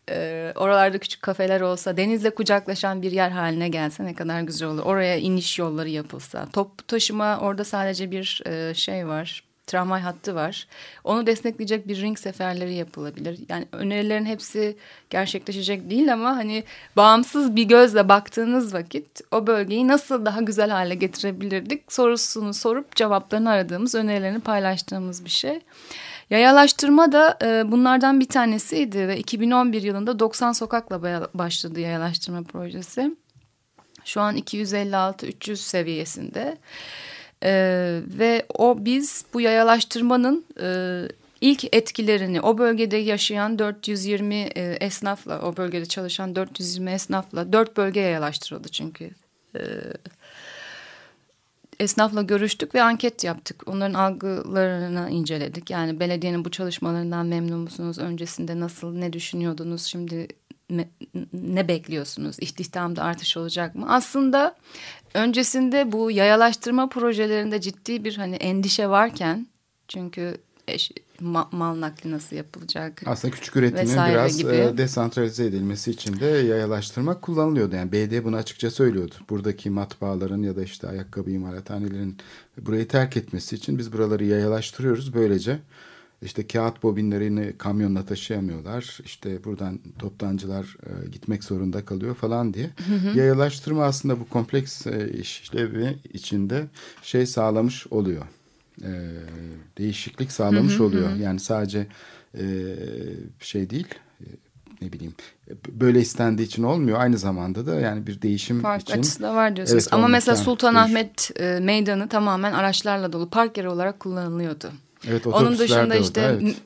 e, oralarda küçük kafeler olsa, denizle kucaklaşan bir yer haline gelse ne kadar güzel olur. Oraya iniş yolları yapılsa. Top taşıma orada sadece bir e, şey var tramvay hattı var. Onu destekleyecek bir ring seferleri yapılabilir. Yani önerilerin hepsi gerçekleşecek değil ama hani bağımsız bir gözle baktığınız vakit o bölgeyi nasıl daha güzel hale getirebilirdik sorusunu sorup cevaplarını aradığımız, önerilerini paylaştığımız bir şey. Yayalaştırma da e, bunlardan bir tanesiydi ve 2011 yılında 90 sokakla başladı yayalaştırma projesi. Şu an 256-300 seviyesinde. Ee, ve o biz bu yayalaştırmanın e, ilk etkilerini o bölgede yaşayan 420 e, esnafla o bölgede çalışan 420 esnafla dört bölge yayalaştırıldı çünkü. E, esnafla görüştük ve anket yaptık. Onların algılarını inceledik. Yani belediyenin bu çalışmalarından memnun musunuz? Öncesinde nasıl, ne düşünüyordunuz? Şimdi ne bekliyorsunuz? İstihdamda artış olacak mı? Aslında öncesinde bu yayalaştırma projelerinde ciddi bir hani endişe varken çünkü eş, ma, mal nakli nasıl yapılacak? Aslında küçük üretimin biraz gibi. E, desantralize edilmesi için de yayalaştırmak kullanılıyordu. Yani BD bunu açıkça söylüyordu. Buradaki matbaaların ya da işte ayakkabı imalathanelerin burayı terk etmesi için biz buraları yayalaştırıyoruz. Böylece işte kağıt bobinlerini kamyonla taşıyamıyorlar. İşte buradan toptancılar e, gitmek zorunda kalıyor falan diye. Hı hı. Yayalaştırma aslında bu kompleks e, işlevi içinde şey sağlamış oluyor. E, değişiklik sağlamış hı hı, oluyor. Hı. Yani sadece e, şey değil e, ne bileyim böyle istendiği için olmuyor. Aynı zamanda da yani bir değişim Park için. açısı da var diyorsunuz. Evet, Ama mesela Sultanahmet e, meydanı tamamen araçlarla dolu park yeri olarak kullanılıyordu. Evet, Onun dışında işte evet.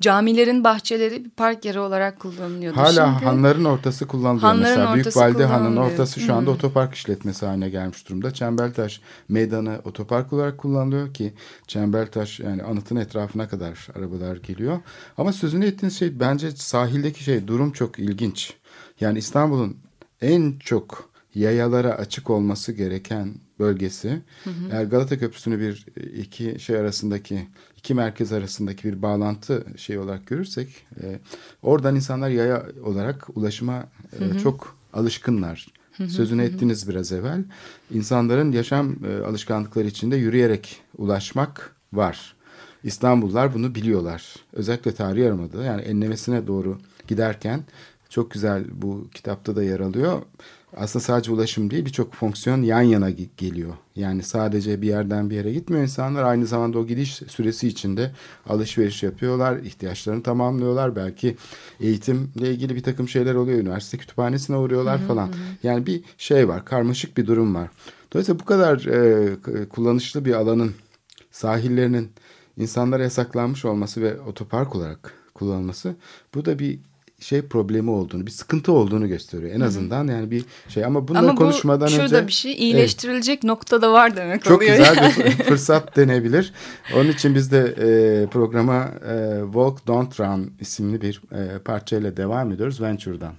camilerin bahçeleri bir park yeri olarak kullanılıyordu. Hala Şimdi, hanların ortası kullanılıyor. Hanların Mesela Büyük Valide Han'ın ortası şu anda hmm. otopark işletmesi haline gelmiş durumda. Çembertaş meydanı otopark olarak kullanılıyor ki Çembertaş yani anıtın etrafına kadar arabalar geliyor. Ama sözünü ettiğiniz şey bence sahildeki şey durum çok ilginç. Yani İstanbul'un en çok yayalara açık olması gereken bölgesi. Hı hı. Eğer Galata Köprüsü'nü bir iki şey arasındaki iki merkez arasındaki bir bağlantı şey olarak görürsek e, oradan insanlar yaya olarak ulaşıma e, hı hı. çok alışkınlar. Sözünü ettiniz biraz evvel. İnsanların yaşam e, alışkanlıkları içinde yürüyerek ulaşmak var. İstanbullular bunu biliyorlar. Özellikle tarih yarımada yani enlemesine doğru giderken çok güzel bu kitapta da yer alıyor. Aslında sadece ulaşım değil birçok fonksiyon yan yana geliyor. Yani sadece bir yerden bir yere gitmiyor insanlar. Aynı zamanda o gidiş süresi içinde alışveriş yapıyorlar, ihtiyaçlarını tamamlıyorlar. Belki eğitimle ilgili bir takım şeyler oluyor. Üniversite kütüphanesine uğruyorlar falan. Yani bir şey var, karmaşık bir durum var. Dolayısıyla bu kadar e, kullanışlı bir alanın sahillerinin insanlara yasaklanmış olması ve otopark olarak kullanılması bu da bir şey problemi olduğunu, bir sıkıntı olduğunu gösteriyor. En azından yani bir şey ama bunları ama bu, konuşmadan şurada önce... bir şey iyileştirilecek evet, nokta da var demek çok oluyor. Çok güzel yani. bir fırsat denebilir. Onun için biz de e, programa e, Walk Don't Run isimli bir e, parçayla devam ediyoruz Venture'dan.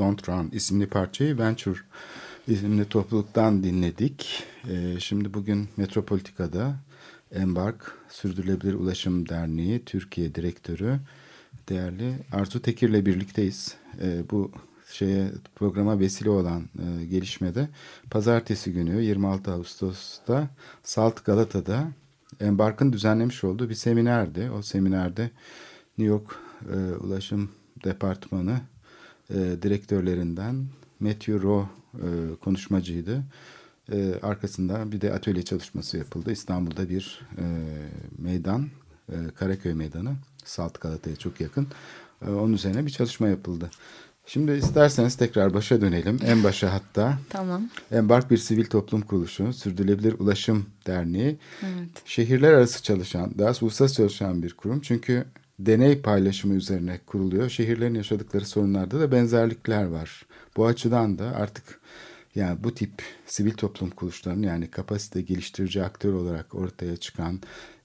Don't Run isimli parçayı Venture isimli topluluktan dinledik. E, şimdi bugün Metropolitika'da Embark Sürdürülebilir Ulaşım Derneği Türkiye Direktörü değerli Arzu Tekir'le birlikteyiz. E, bu şeye programa vesile olan e, gelişmede pazartesi günü 26 Ağustos'ta Salt Galata'da Embark'ın düzenlemiş olduğu bir seminerdi. O seminerde New York e, Ulaşım Departmanı e, direktörlerinden Matthew Rowe e, konuşmacıydı. E, arkasından bir de atölye çalışması yapıldı. İstanbul'da bir e, meydan, e, Karaköy Meydanı, Salt Galata'ya çok yakın. E, onun üzerine bir çalışma yapıldı. Şimdi isterseniz tekrar başa dönelim. En başa hatta. Tamam. Embark bir sivil toplum kuruluşu, Sürdürülebilir Ulaşım Derneği. Evet. Şehirler arası çalışan, daha uluslararası çalışan bir kurum. Çünkü deney paylaşımı üzerine kuruluyor. Şehirlerin yaşadıkları sorunlarda da benzerlikler var. Bu açıdan da artık yani bu tip sivil toplum kuruluşlarının yani kapasite geliştirici aktör olarak ortaya çıkan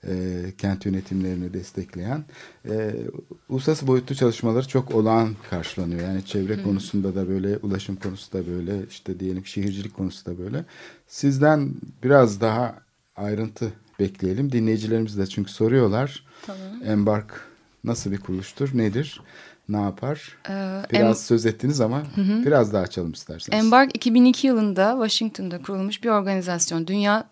e, kent yönetimlerini destekleyen e, uluslararası boyutlu çalışmaları çok olağan karşılanıyor. Yani çevre hmm. konusunda da böyle, ulaşım konusunda böyle, işte diyelim şehircilik konusunda böyle. Sizden biraz daha ayrıntı bekleyelim. Dinleyicilerimiz de çünkü soruyorlar. Tamam. Embark nasıl bir kuruluştur, nedir, ne yapar? Ee, biraz em söz ettiniz ama hı hı. biraz daha açalım isterseniz. Embark 2002 yılında Washington'da kurulmuş bir organizasyon. Dünya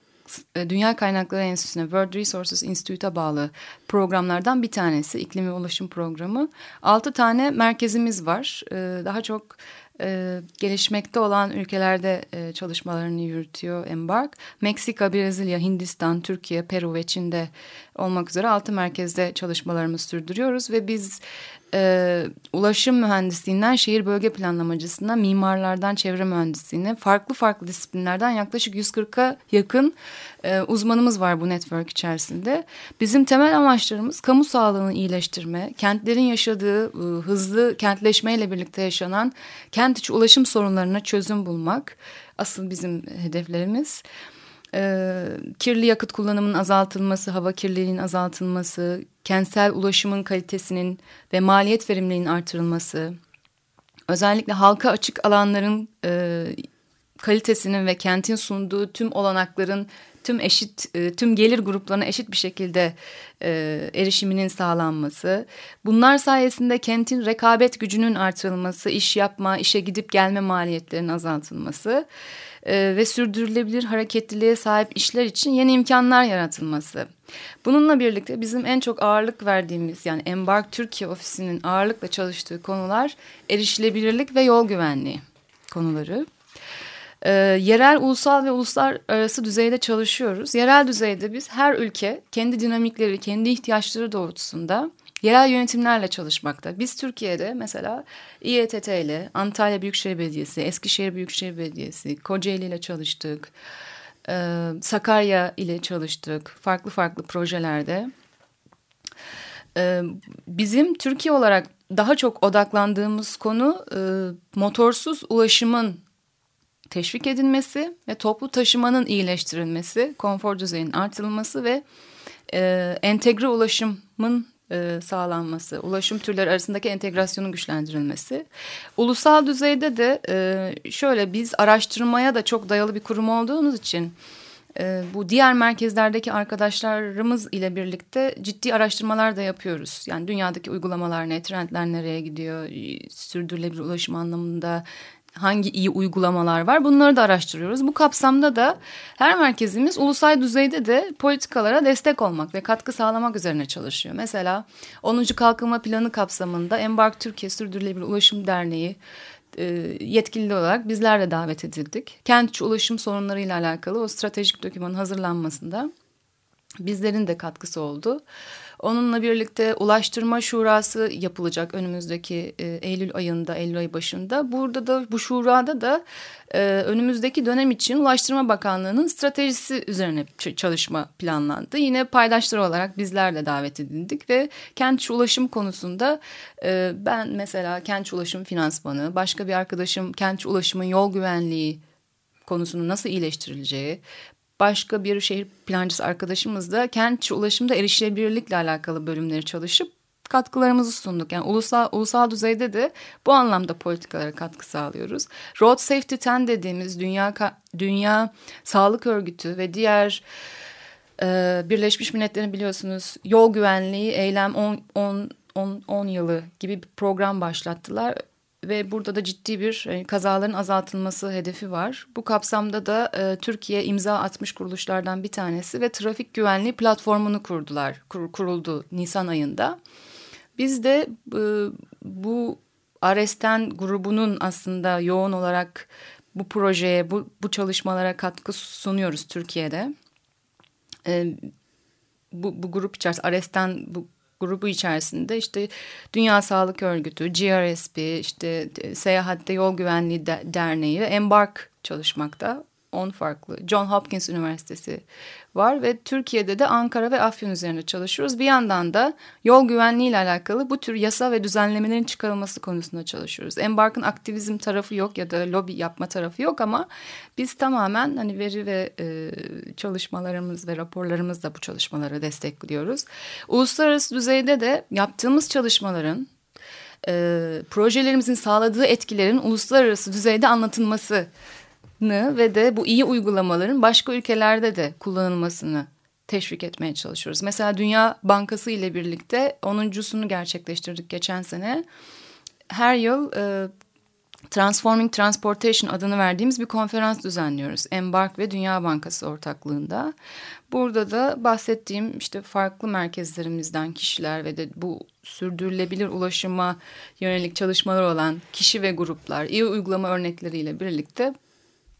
e, Dünya Kaynakları Enstitüsü'ne World Resources Institute'a bağlı programlardan bir tanesi. İklim ve Ulaşım Programı. Altı tane merkezimiz var. Ee, daha çok e, gelişmekte olan ülkelerde e, çalışmalarını yürütüyor Embark. Meksika, Brezilya, Hindistan, Türkiye, Peru ve Çin'de olmak üzere altı merkezde çalışmalarımızı sürdürüyoruz ve biz e, ulaşım mühendisliğinden şehir bölge planlamacısına, mimarlardan çevre mühendisliğine farklı farklı disiplinlerden yaklaşık 140'a yakın e, uzmanımız var bu network içerisinde. Bizim temel amaçlarımız kamu sağlığını iyileştirme, kentlerin yaşadığı e, hızlı kentleşmeyle birlikte yaşanan kent içi ulaşım sorunlarına çözüm bulmak asıl bizim hedeflerimiz e, kirli yakıt kullanımının azaltılması, hava kirliliğinin azaltılması, kentsel ulaşımın kalitesinin ve maliyet verimliliğinin artırılması, özellikle halka açık alanların e, kalitesinin ve kentin sunduğu tüm olanakların tüm eşit e, tüm gelir gruplarına eşit bir şekilde e, erişiminin sağlanması. Bunlar sayesinde kentin rekabet gücünün artırılması, iş yapma, işe gidip gelme maliyetlerinin azaltılması ve sürdürülebilir hareketliliğe sahip işler için yeni imkanlar yaratılması. Bununla birlikte bizim en çok ağırlık verdiğimiz yani Embark Türkiye ofisinin ağırlıkla çalıştığı konular erişilebilirlik ve yol güvenliği konuları. E, yerel, ulusal ve uluslararası düzeyde çalışıyoruz. Yerel düzeyde biz her ülke kendi dinamikleri, kendi ihtiyaçları doğrultusunda yerel yönetimlerle çalışmakta. Biz Türkiye'de mesela İETT ile Antalya Büyükşehir Belediyesi, Eskişehir Büyükşehir Belediyesi, Kocaeli ile çalıştık. Ee, Sakarya ile çalıştık. Farklı farklı projelerde. Ee, bizim Türkiye olarak daha çok odaklandığımız konu e, motorsuz ulaşımın teşvik edilmesi ve toplu taşımanın iyileştirilmesi, konfor düzeyinin artırılması ve e, entegre ulaşımın e, sağlanması, ulaşım türleri arasındaki entegrasyonun güçlendirilmesi. Ulusal düzeyde de e, şöyle biz araştırmaya da çok dayalı bir kurum olduğumuz için e, bu diğer merkezlerdeki arkadaşlarımız ile birlikte ciddi araştırmalar da yapıyoruz. Yani dünyadaki uygulamalar ne, trendler nereye gidiyor, sürdürülebilir ulaşım anlamında hangi iyi uygulamalar var bunları da araştırıyoruz. Bu kapsamda da her merkezimiz ulusal düzeyde de politikalara destek olmak ve katkı sağlamak üzerine çalışıyor. Mesela 10. Kalkınma Planı kapsamında Embark Türkiye Sürdürülebilir Ulaşım Derneği e, yetkili olarak bizler de davet edildik. Kent ulaşım sorunlarıyla alakalı o stratejik dokümanın hazırlanmasında bizlerin de katkısı oldu. Onunla birlikte Ulaştırma Şurası yapılacak önümüzdeki e, Eylül ayında, Eylül ayı başında. Burada da bu şurada da e, önümüzdeki dönem için Ulaştırma Bakanlığı'nın stratejisi üzerine çalışma planlandı. Yine paydaşlar olarak bizler de davet edildik ve kent ulaşım konusunda e, ben mesela kent ulaşım finansmanı, başka bir arkadaşım kent ulaşımın yol güvenliği konusunu nasıl iyileştirileceği, başka bir şehir plancısı arkadaşımız da kent ulaşımda erişilebilirlikle alakalı bölümleri çalışıp katkılarımızı sunduk. Yani ulusal ulusal düzeyde de bu anlamda politikalara katkı sağlıyoruz. Road Safety 10 dediğimiz Dünya Dünya Sağlık Örgütü ve diğer e, Birleşmiş Milletler'in biliyorsunuz yol güvenliği eylem 10 10 10 10 yılı gibi bir program başlattılar ve burada da ciddi bir e, kazaların azaltılması hedefi var. Bu kapsamda da e, Türkiye imza atmış kuruluşlardan bir tanesi ve trafik güvenliği platformunu kurdular. Kur, kuruldu Nisan ayında. Biz de e, bu Aresten grubunun aslında yoğun olarak bu projeye, bu, bu çalışmalara katkı sunuyoruz Türkiye'de. E, bu, bu grup içerisinde Aresten bu grubu içerisinde işte Dünya Sağlık Örgütü, GRSP, işte Seyahatte Yol Güvenliği Derneği Embark çalışmakta. 10 farklı. John Hopkins Üniversitesi var ve Türkiye'de de Ankara ve Afyon üzerinde çalışıyoruz. Bir yandan da yol güvenliği ile alakalı bu tür yasa ve düzenlemelerin çıkarılması konusunda çalışıyoruz. Embark'ın aktivizm tarafı yok ya da lobi yapma tarafı yok ama biz tamamen hani veri ve e, çalışmalarımız ve raporlarımızla bu çalışmaları destekliyoruz. Uluslararası düzeyde de yaptığımız çalışmaların e, projelerimizin sağladığı etkilerin uluslararası düzeyde anlatılması ve de bu iyi uygulamaların başka ülkelerde de kullanılmasını teşvik etmeye çalışıyoruz. Mesela Dünya Bankası ile birlikte 10.sunu gerçekleştirdik geçen sene. Her yıl e, Transforming Transportation adını verdiğimiz bir konferans düzenliyoruz. Embark ve Dünya Bankası ortaklığında. Burada da bahsettiğim işte farklı merkezlerimizden kişiler ve de bu sürdürülebilir ulaşıma yönelik çalışmalar olan kişi ve gruplar iyi uygulama örnekleriyle birlikte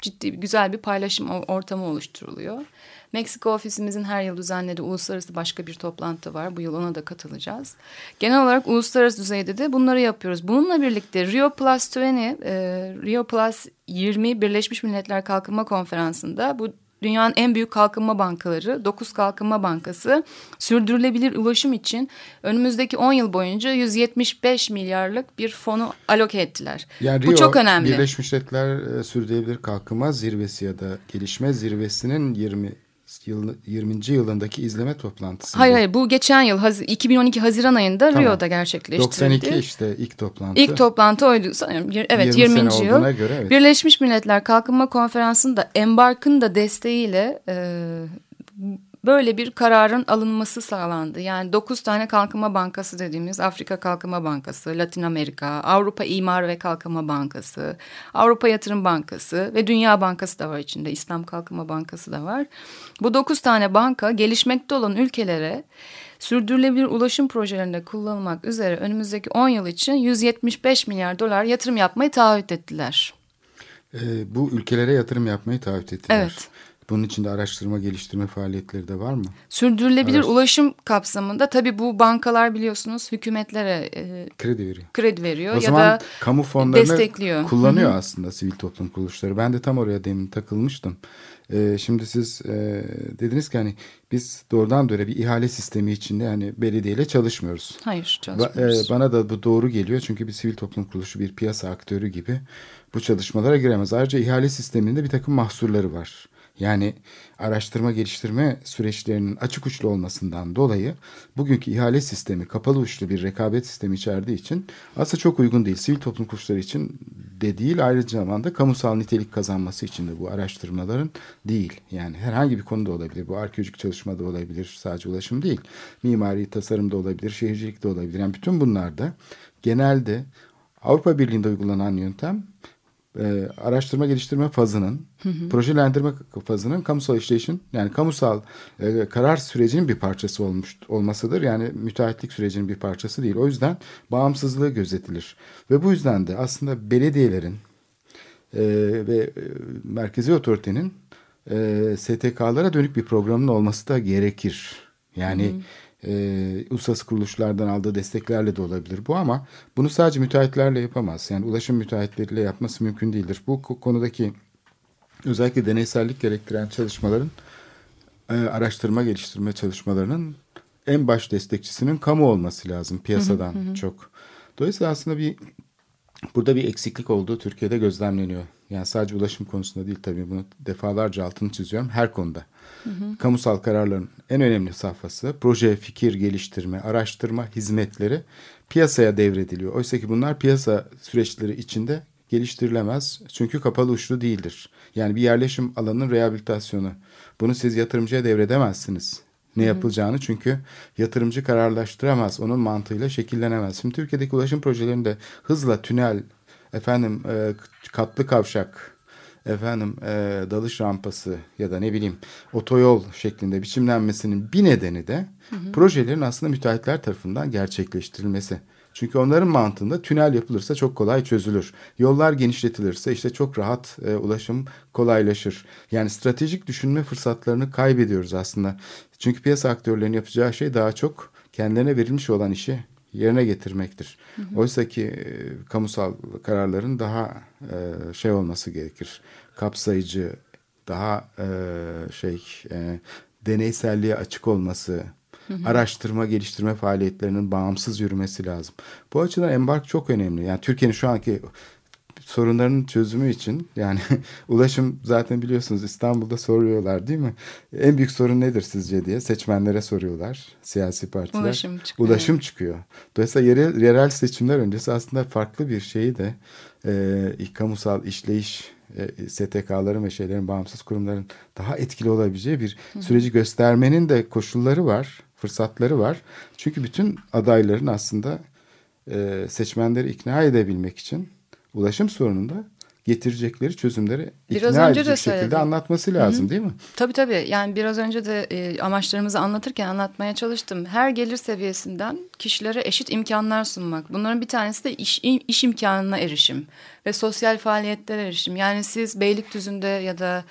ciddi güzel bir paylaşım ortamı oluşturuluyor. Meksika ofisimizin her yıl düzenlediği uluslararası başka bir toplantı var. Bu yıl ona da katılacağız. Genel olarak uluslararası düzeyde de bunları yapıyoruz. Bununla birlikte Rio Plus 20, e, Rio Plus 20 Birleşmiş Milletler Kalkınma Konferansı'nda bu dünyanın en büyük kalkınma bankaları, 9 kalkınma bankası sürdürülebilir ulaşım için önümüzdeki 10 yıl boyunca 175 milyarlık bir fonu aloke ettiler. Yani Bu Rio, çok önemli. Birleşmiş Milletler e, Sürdürülebilir Kalkınma Zirvesi ya da Gelişme Zirvesi'nin 20 yıl, 20. yılındaki izleme toplantısı. Hayır hayır bu geçen yıl Haz 2012 Haziran ayında Tamam. Rio'da gerçekleştirildi. 92 işte ilk toplantı. İlk toplantı oydu sanırım. Evet 20 20. sene yıl. göre, evet. Birleşmiş Milletler Kalkınma Konferansı'nda Embark'ın da desteğiyle e, böyle bir kararın alınması sağlandı. Yani 9 tane kalkınma bankası dediğimiz Afrika Kalkınma Bankası, Latin Amerika, Avrupa İmar ve Kalkınma Bankası, Avrupa Yatırım Bankası ve Dünya Bankası da var içinde. İslam Kalkınma Bankası da var. Bu 9 tane banka gelişmekte olan ülkelere sürdürülebilir ulaşım projelerinde kullanılmak üzere önümüzdeki 10 yıl için 175 milyar dolar yatırım yapmayı taahhüt ettiler. E, bu ülkelere yatırım yapmayı taahhüt ettiler. Evet. Bunun içinde araştırma geliştirme faaliyetleri de var mı? Sürdürülebilir Evet. ulaşım kapsamında tabii bu bankalar biliyorsunuz hükümetlere e, Kredi veriyor. kredi veriyor O ya zaman da kamu fonlarını destekliyor. kullanıyor Hı hı. aslında sivil toplum kuruluşları. Ben de tam oraya demin takılmıştım. Ee, şimdi siz e, dediniz ki hani biz doğrudan doğruya bir ihale sistemi içinde yani belediyeyle çalışmıyoruz. Hayır Ba- çalışmıyoruz. e, bana da bu doğru geliyor çünkü bir sivil toplum kuruluşu bir piyasa aktörü gibi bu çalışmalara giremez. Ayrıca ihale sisteminde bir takım mahsurları var. Yani araştırma geliştirme süreçlerinin açık uçlu olmasından dolayı bugünkü ihale sistemi kapalı uçlu bir rekabet sistemi içerdiği için aslında çok uygun değil. Sivil toplum kuruluşları için de değil ayrıca zamanda kamusal nitelik kazanması için de bu araştırmaların değil. Yani herhangi bir konuda olabilir. Bu arkeolojik çalışmada olabilir. Sadece ulaşım değil. Mimari tasarımda olabilir. Şehircilikte olabilir. Yani bütün bunlarda genelde Avrupa Birliği'nde uygulanan yöntem e, araştırma geliştirme fazının, projelendirme fazının kamusal işleyişin yani kamusal e, karar sürecinin bir parçası olmuş olmasıdır. Yani müteahhitlik sürecinin bir parçası değil. O yüzden bağımsızlığı gözetilir. Ve bu yüzden de aslında belediyelerin e, ve e, merkezi otoritenin e, STK'lara dönük bir programın olması da gerekir. Yani e, uluslararası kuruluşlardan aldığı desteklerle de olabilir bu ama bunu sadece müteahhitlerle yapamaz. Yani ulaşım müteahhitleriyle yapması mümkün değildir. Bu ko- konudaki özellikle deneysellik gerektiren çalışmaların e, araştırma geliştirme çalışmalarının en baş destekçisinin kamu olması lazım piyasadan çok. Dolayısıyla aslında bir burada bir eksiklik olduğu Türkiye'de gözlemleniyor. Yani sadece ulaşım konusunda değil tabii bunu defalarca altını çiziyorum her konuda. Kamusal kararların en önemli safhası proje, fikir geliştirme, araştırma hizmetleri piyasaya devrediliyor. Oysa ki bunlar piyasa süreçleri içinde geliştirilemez. Çünkü kapalı uçlu değildir. Yani bir yerleşim alanının rehabilitasyonu. Bunu siz yatırımcıya devredemezsiniz. Ne yapılacağını çünkü yatırımcı kararlaştıramaz. Onun mantığıyla şekillenemez. Şimdi Türkiye'deki ulaşım projelerinde hızla tünel, efendim e, katlı kavşak, efendim e, dalış rampası ya da ne bileyim otoyol şeklinde biçimlenmesinin bir nedeni de projelerin aslında müteahhitler tarafından gerçekleştirilmesi. Çünkü onların mantığında tünel yapılırsa çok kolay çözülür. Yollar genişletilirse işte çok rahat e, ulaşım kolaylaşır. Yani stratejik düşünme fırsatlarını kaybediyoruz aslında. Çünkü piyasa aktörlerinin yapacağı şey daha çok kendilerine verilmiş olan işi yerine getirmektir. Oysa ki e, kamusal kararların daha e, şey olması gerekir. Kapsayıcı, daha e, şey e, deneyselliğe açık olması, araştırma geliştirme faaliyetlerinin bağımsız yürümesi lazım. Bu açıdan embark çok önemli. Yani Türkiye'nin şu anki sorunlarının çözümü için yani ulaşım zaten biliyorsunuz İstanbul'da soruyorlar değil mi? En büyük sorun nedir sizce diye seçmenlere soruyorlar siyasi partiler. Ulaşım çıkıyor. Ulaşım çıkıyor. Dolayısıyla yerel, yerel seçimler öncesi aslında farklı bir şeyi de e, kamusal işleyiş e, STK'ların ve şeylerin bağımsız kurumların daha etkili olabileceği bir süreci göstermenin de koşulları var, fırsatları var. Çünkü bütün adayların aslında e, seçmenleri ikna edebilmek için ulaşım sorununda getirecekleri çözümleri Biraz ikna önce de edecek şekilde söyledim. anlatması lazım değil mi? Tabii tabii yani biraz önce de e, amaçlarımızı anlatırken anlatmaya çalıştım. Her gelir seviyesinden kişilere eşit imkanlar sunmak. Bunların bir tanesi de iş, iş imkanına erişim ve sosyal faaliyetlere erişim. Yani siz Beylikdüzü'nde ya da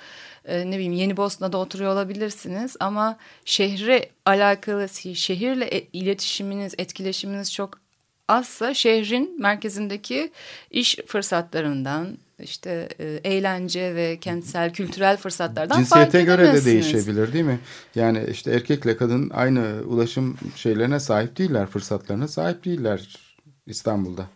e, ne bileyim Yeni Bosna'da oturuyor olabilirsiniz ama şehre alakalı şehirle e, iletişiminiz, etkileşiminiz çok azsa şehrin merkezindeki iş fırsatlarından işte e, eğlence ve kentsel kültürel fırsatlardan Cinsiyete göre de değişebilir değil mi? Yani işte erkekle kadın aynı ulaşım şeylerine sahip değiller, fırsatlarına sahip değiller İstanbul'da.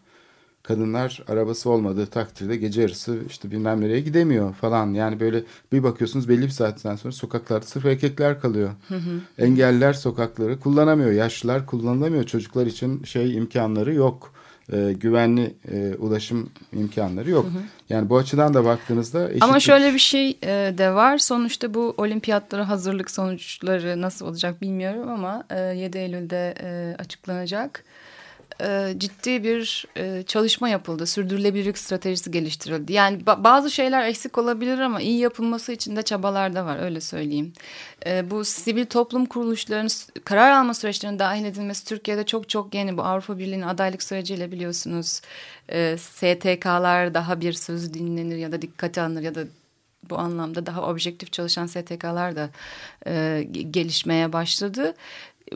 Kadınlar arabası olmadığı takdirde gece yarısı işte bilmem nereye gidemiyor falan. Yani böyle bir bakıyorsunuz belli bir saatten sonra sokaklarda sırf erkekler kalıyor. Hı hı. Engelliler sokakları kullanamıyor. Yaşlılar kullanılamıyor. Çocuklar için şey imkanları yok e, güvenli e, ulaşım imkanları yok. Hı hı. Yani bu açıdan da baktığınızda eşitlik... Ama şöyle bir şey e, de var. Sonuçta bu olimpiyatlara hazırlık sonuçları nasıl olacak bilmiyorum ama e, 7 Eylül'de e, açıklanacak e, ciddi bir e, çalışma yapıldı. Sürdürülebilirlik stratejisi geliştirildi. Yani ba bazı şeyler eksik olabilir ama iyi yapılması için de çabalar da var öyle söyleyeyim. E, bu sivil toplum kuruluşlarının karar alma süreçlerine dahil edilmesi Türkiye'de çok çok yeni. Bu Avrupa Birliği'nin adaylık süreciyle biliyorsunuz e, STK'lar daha bir söz dinlenir ya da dikkate alınır ya da bu anlamda daha objektif çalışan STK'lar da e, gelişmeye başladı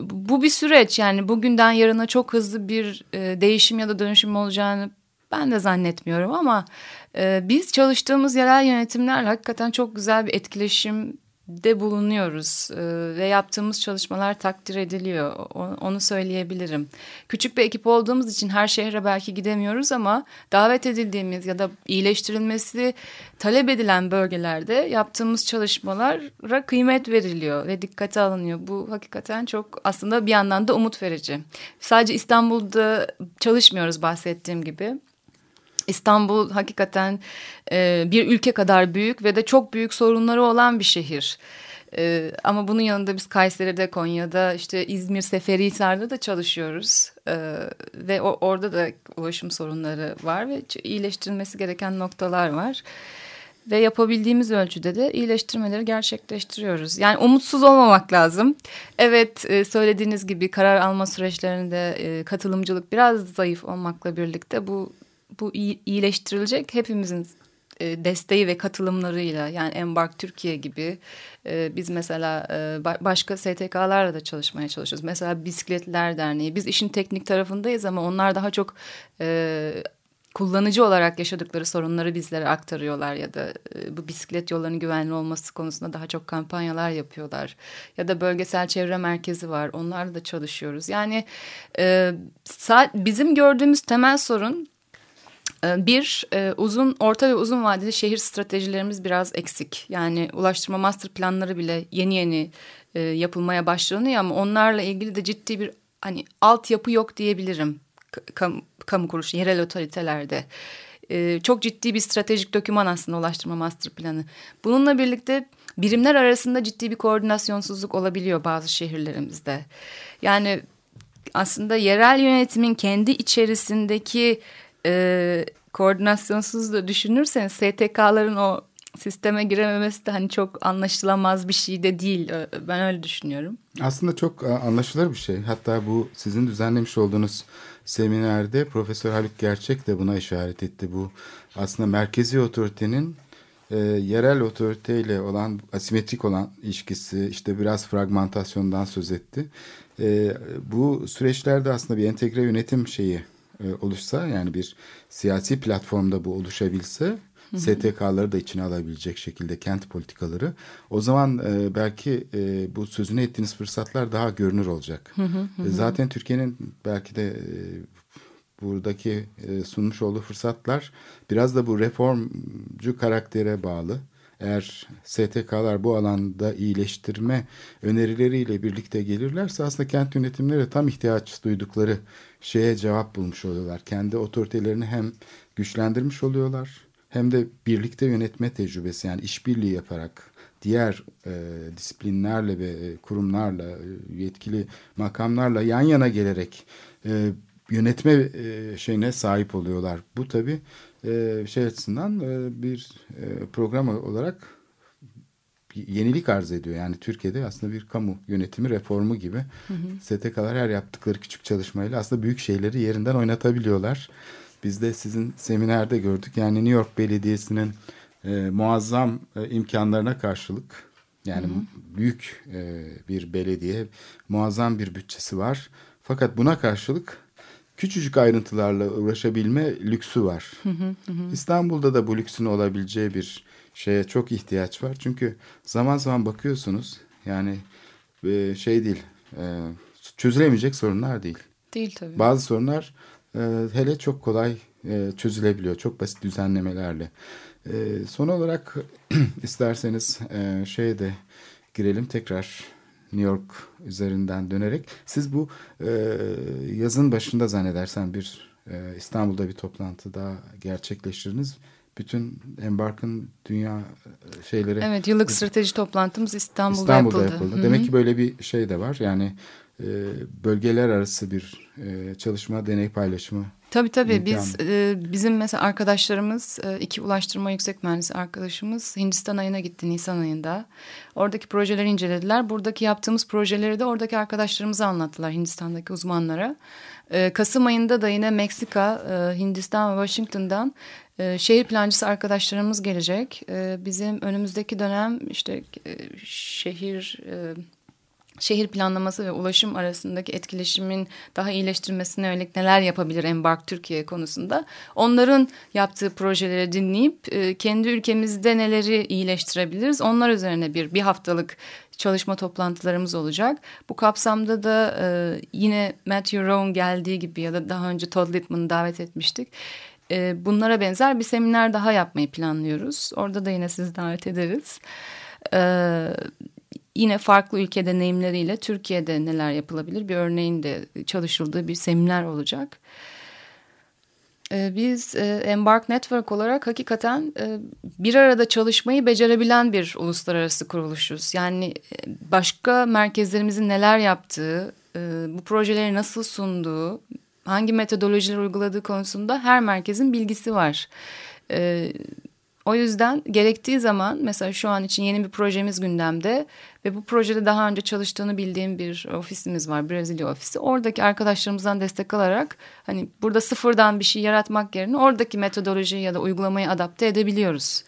bu bir süreç. Yani bugünden yarına çok hızlı bir e, değişim ya da dönüşüm olacağını ben de zannetmiyorum ama e, biz çalıştığımız yerel yönetimlerle hakikaten çok güzel bir etkileşim de bulunuyoruz ve yaptığımız çalışmalar takdir ediliyor. onu söyleyebilirim. Küçük bir ekip olduğumuz için her şehre belki gidemiyoruz ama davet edildiğimiz ya da iyileştirilmesi talep edilen bölgelerde yaptığımız çalışmalara kıymet veriliyor ve dikkate alınıyor. Bu hakikaten çok aslında bir yandan da umut verici. Sadece İstanbul'da çalışmıyoruz bahsettiğim gibi. İstanbul hakikaten e, bir ülke kadar büyük ve de çok büyük sorunları olan bir şehir. E, ama bunun yanında biz Kayseri'de, Konya'da, işte İzmir, Seferihisar'da da çalışıyoruz. E, ve o, orada da ulaşım sorunları var ve iyileştirilmesi gereken noktalar var. Ve yapabildiğimiz ölçüde de iyileştirmeleri gerçekleştiriyoruz. Yani umutsuz olmamak lazım. Evet e, söylediğiniz gibi karar alma süreçlerinde e, katılımcılık biraz zayıf olmakla birlikte bu bu iyileştirilecek hepimizin e, desteği ve katılımlarıyla yani Embark Türkiye gibi e, biz mesela e, başka STK'larla da çalışmaya çalışıyoruz. Mesela Bisikletler Derneği biz işin teknik tarafındayız ama onlar daha çok kullanıcı olarak yaşadıkları sorunları bizlere aktarıyorlar ya da bu bisiklet yollarının güvenli olması konusunda daha çok kampanyalar yapıyorlar. Ya da bölgesel çevre merkezi var onlarla da çalışıyoruz. Yani bizim gördüğümüz temel sorun bir, e, uzun, orta ve uzun vadeli şehir stratejilerimiz biraz eksik. Yani ulaştırma master planları bile yeni yeni e, yapılmaya başlanıyor ama onlarla ilgili de ciddi bir hani altyapı yok diyebilirim. Kamu, kamu kuruluşu, yerel otoritelerde. E, çok ciddi bir stratejik doküman aslında ulaştırma master planı. Bununla birlikte birimler arasında ciddi bir koordinasyonsuzluk olabiliyor bazı şehirlerimizde. Yani aslında yerel yönetimin kendi içerisindeki e, koordinasyonsuz da düşünürseniz STK'ların o sisteme girememesi de hani çok anlaşılamaz bir şey de değil. Ben öyle düşünüyorum. Aslında çok anlaşılır bir şey. Hatta bu sizin düzenlemiş olduğunuz seminerde Profesör Haluk Gerçek de buna işaret etti. Bu aslında merkezi otoritenin e, yerel otoriteyle olan asimetrik olan ilişkisi işte biraz fragmentasyondan söz etti. E, bu süreçlerde aslında bir entegre yönetim şeyi e, oluşsa yani bir siyasi platformda bu oluşabilse STK'ları da içine alabilecek şekilde kent politikaları. O zaman e, belki e, bu sözünü ettiğiniz fırsatlar daha görünür olacak. E, zaten Türkiye'nin belki de e, buradaki e, sunmuş olduğu fırsatlar biraz da bu reformcu karaktere bağlı. Eğer STK'lar bu alanda iyileştirme önerileriyle birlikte gelirlerse aslında kent yönetimleri tam ihtiyaç duydukları şeye cevap bulmuş oluyorlar. Kendi otoritelerini hem güçlendirmiş oluyorlar hem de birlikte yönetme tecrübesi yani işbirliği yaparak diğer e, disiplinlerle ve e, kurumlarla e, yetkili makamlarla yan yana gelerek e, yönetme e, şeyine sahip oluyorlar. Bu tabi e, şey açısından e, bir e, program olarak yenilik arz ediyor. Yani Türkiye'de aslında bir kamu yönetimi reformu gibi hı hı. STK'lar her yaptıkları küçük çalışmayla aslında büyük şeyleri yerinden oynatabiliyorlar. Biz de sizin seminerde gördük. Yani New York Belediyesi'nin e, muazzam e, imkanlarına karşılık yani hı hı. büyük e, bir belediye muazzam bir bütçesi var. Fakat buna karşılık küçücük ayrıntılarla uğraşabilme lüksü var. Hı hı hı. İstanbul'da da bu lüksün olabileceği bir şeye çok ihtiyaç var. Çünkü zaman zaman bakıyorsunuz yani e, şey değil e, çözülemeyecek sorunlar değil. Değil tabii. Bazı sorunlar e, hele çok kolay e, çözülebiliyor. Çok basit düzenlemelerle. E, son olarak isterseniz e, şeye de girelim tekrar New York üzerinden dönerek. Siz bu e, yazın başında zannedersem bir e, İstanbul'da bir toplantı daha gerçekleştirdiniz. Bütün Embark'ın dünya e, şeyleri... Evet yıllık strateji toplantımız İstanbul'da, İstanbul'da yapıldı. yapıldı. Demek ki böyle bir şey de var. Yani e, bölgeler arası bir e, çalışma, deney paylaşımı Tabii tabii İmkan. biz e, bizim mesela arkadaşlarımız e, iki ulaştırma yüksek mühendisi arkadaşımız Hindistan ayına gitti Nisan ayında. Oradaki projeleri incelediler. Buradaki yaptığımız projeleri de oradaki arkadaşlarımıza anlattılar Hindistan'daki uzmanlara. E, Kasım ayında da yine Meksika, e, Hindistan ve Washington'dan e, şehir plancısı arkadaşlarımız gelecek. E, bizim önümüzdeki dönem işte e, şehir... E, şehir planlaması ve ulaşım arasındaki etkileşimin daha iyileştirmesine yönelik neler yapabilir Embark Türkiye konusunda. Onların yaptığı projeleri dinleyip e, kendi ülkemizde neleri iyileştirebiliriz onlar üzerine bir bir haftalık çalışma toplantılarımız olacak. Bu kapsamda da yine Matthew Rowan geldiği gibi ya da daha önce Todd Littman'ı davet etmiştik. E, bunlara benzer bir seminer daha yapmayı planlıyoruz. Orada da yine sizi davet ederiz. Evet yine farklı ülke deneyimleriyle Türkiye'de neler yapılabilir bir örneğin de çalışıldığı bir seminer olacak. Ee, biz e, Embark Network olarak hakikaten e, bir arada çalışmayı becerebilen bir uluslararası kuruluşuz. Yani e, başka merkezlerimizin neler yaptığı, bu projeleri nasıl sunduğu, hangi metodolojiler uyguladığı konusunda her merkezin bilgisi var. O yüzden gerektiği zaman mesela şu an için yeni bir projemiz gündemde ve bu projede daha önce çalıştığını bildiğim bir ofisimiz var Brezilya ofisi. Oradaki arkadaşlarımızdan destek alarak hani burada sıfırdan bir şey yaratmak yerine oradaki metodolojiyi ya da uygulamayı adapte edebiliyoruz.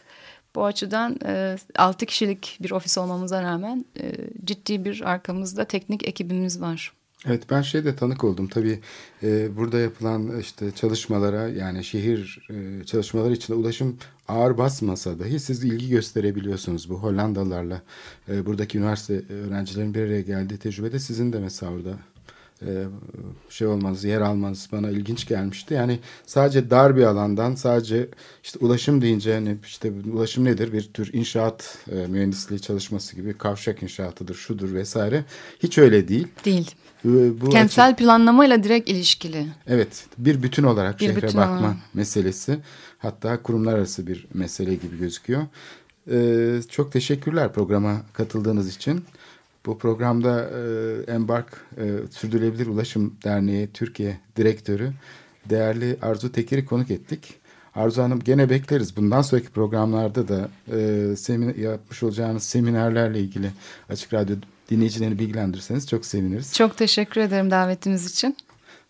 Bu açıdan e, 6 kişilik bir ofis olmamıza rağmen e, ciddi bir arkamızda teknik ekibimiz var. Evet ben şeyde tanık oldum. Tabii e, burada yapılan işte çalışmalara yani şehir e, çalışmaları için ulaşım ağır basmasa dahi siz ilgi gösterebiliyorsunuz. Bu Hollandalılarla e, buradaki üniversite öğrencilerin bir araya geldiği tecrübede sizin de mesela orada şey olmanız, yer almanız bana ilginç gelmişti. Yani sadece dar bir alandan sadece işte ulaşım deyince hani işte ulaşım nedir? Bir tür inşaat e, mühendisliği çalışması gibi kavşak inşaatıdır, şudur vesaire. Hiç öyle değil. Değil. Bu Kentsel açı... planlamayla direkt ilişkili. Evet, bir bütün olarak bir şehre bütün bakma olarak. meselesi. Hatta kurumlar arası bir mesele gibi gözüküyor. Ee, çok teşekkürler programa katıldığınız için. Bu programda e, Embark e, Sürdürülebilir Ulaşım Derneği Türkiye Direktörü değerli Arzu Tekir'i konuk ettik. Arzu Hanım gene bekleriz. Bundan sonraki programlarda da e, seminer, yapmış olacağınız seminerlerle ilgili Açık Radyo dinleyicilerini bilgilendirirseniz çok seviniriz. Çok teşekkür ederim davetiniz için.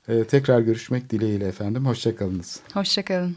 E, tekrar görüşmek dileğiyle efendim. Hoşçakalınız. Hoşçakalın.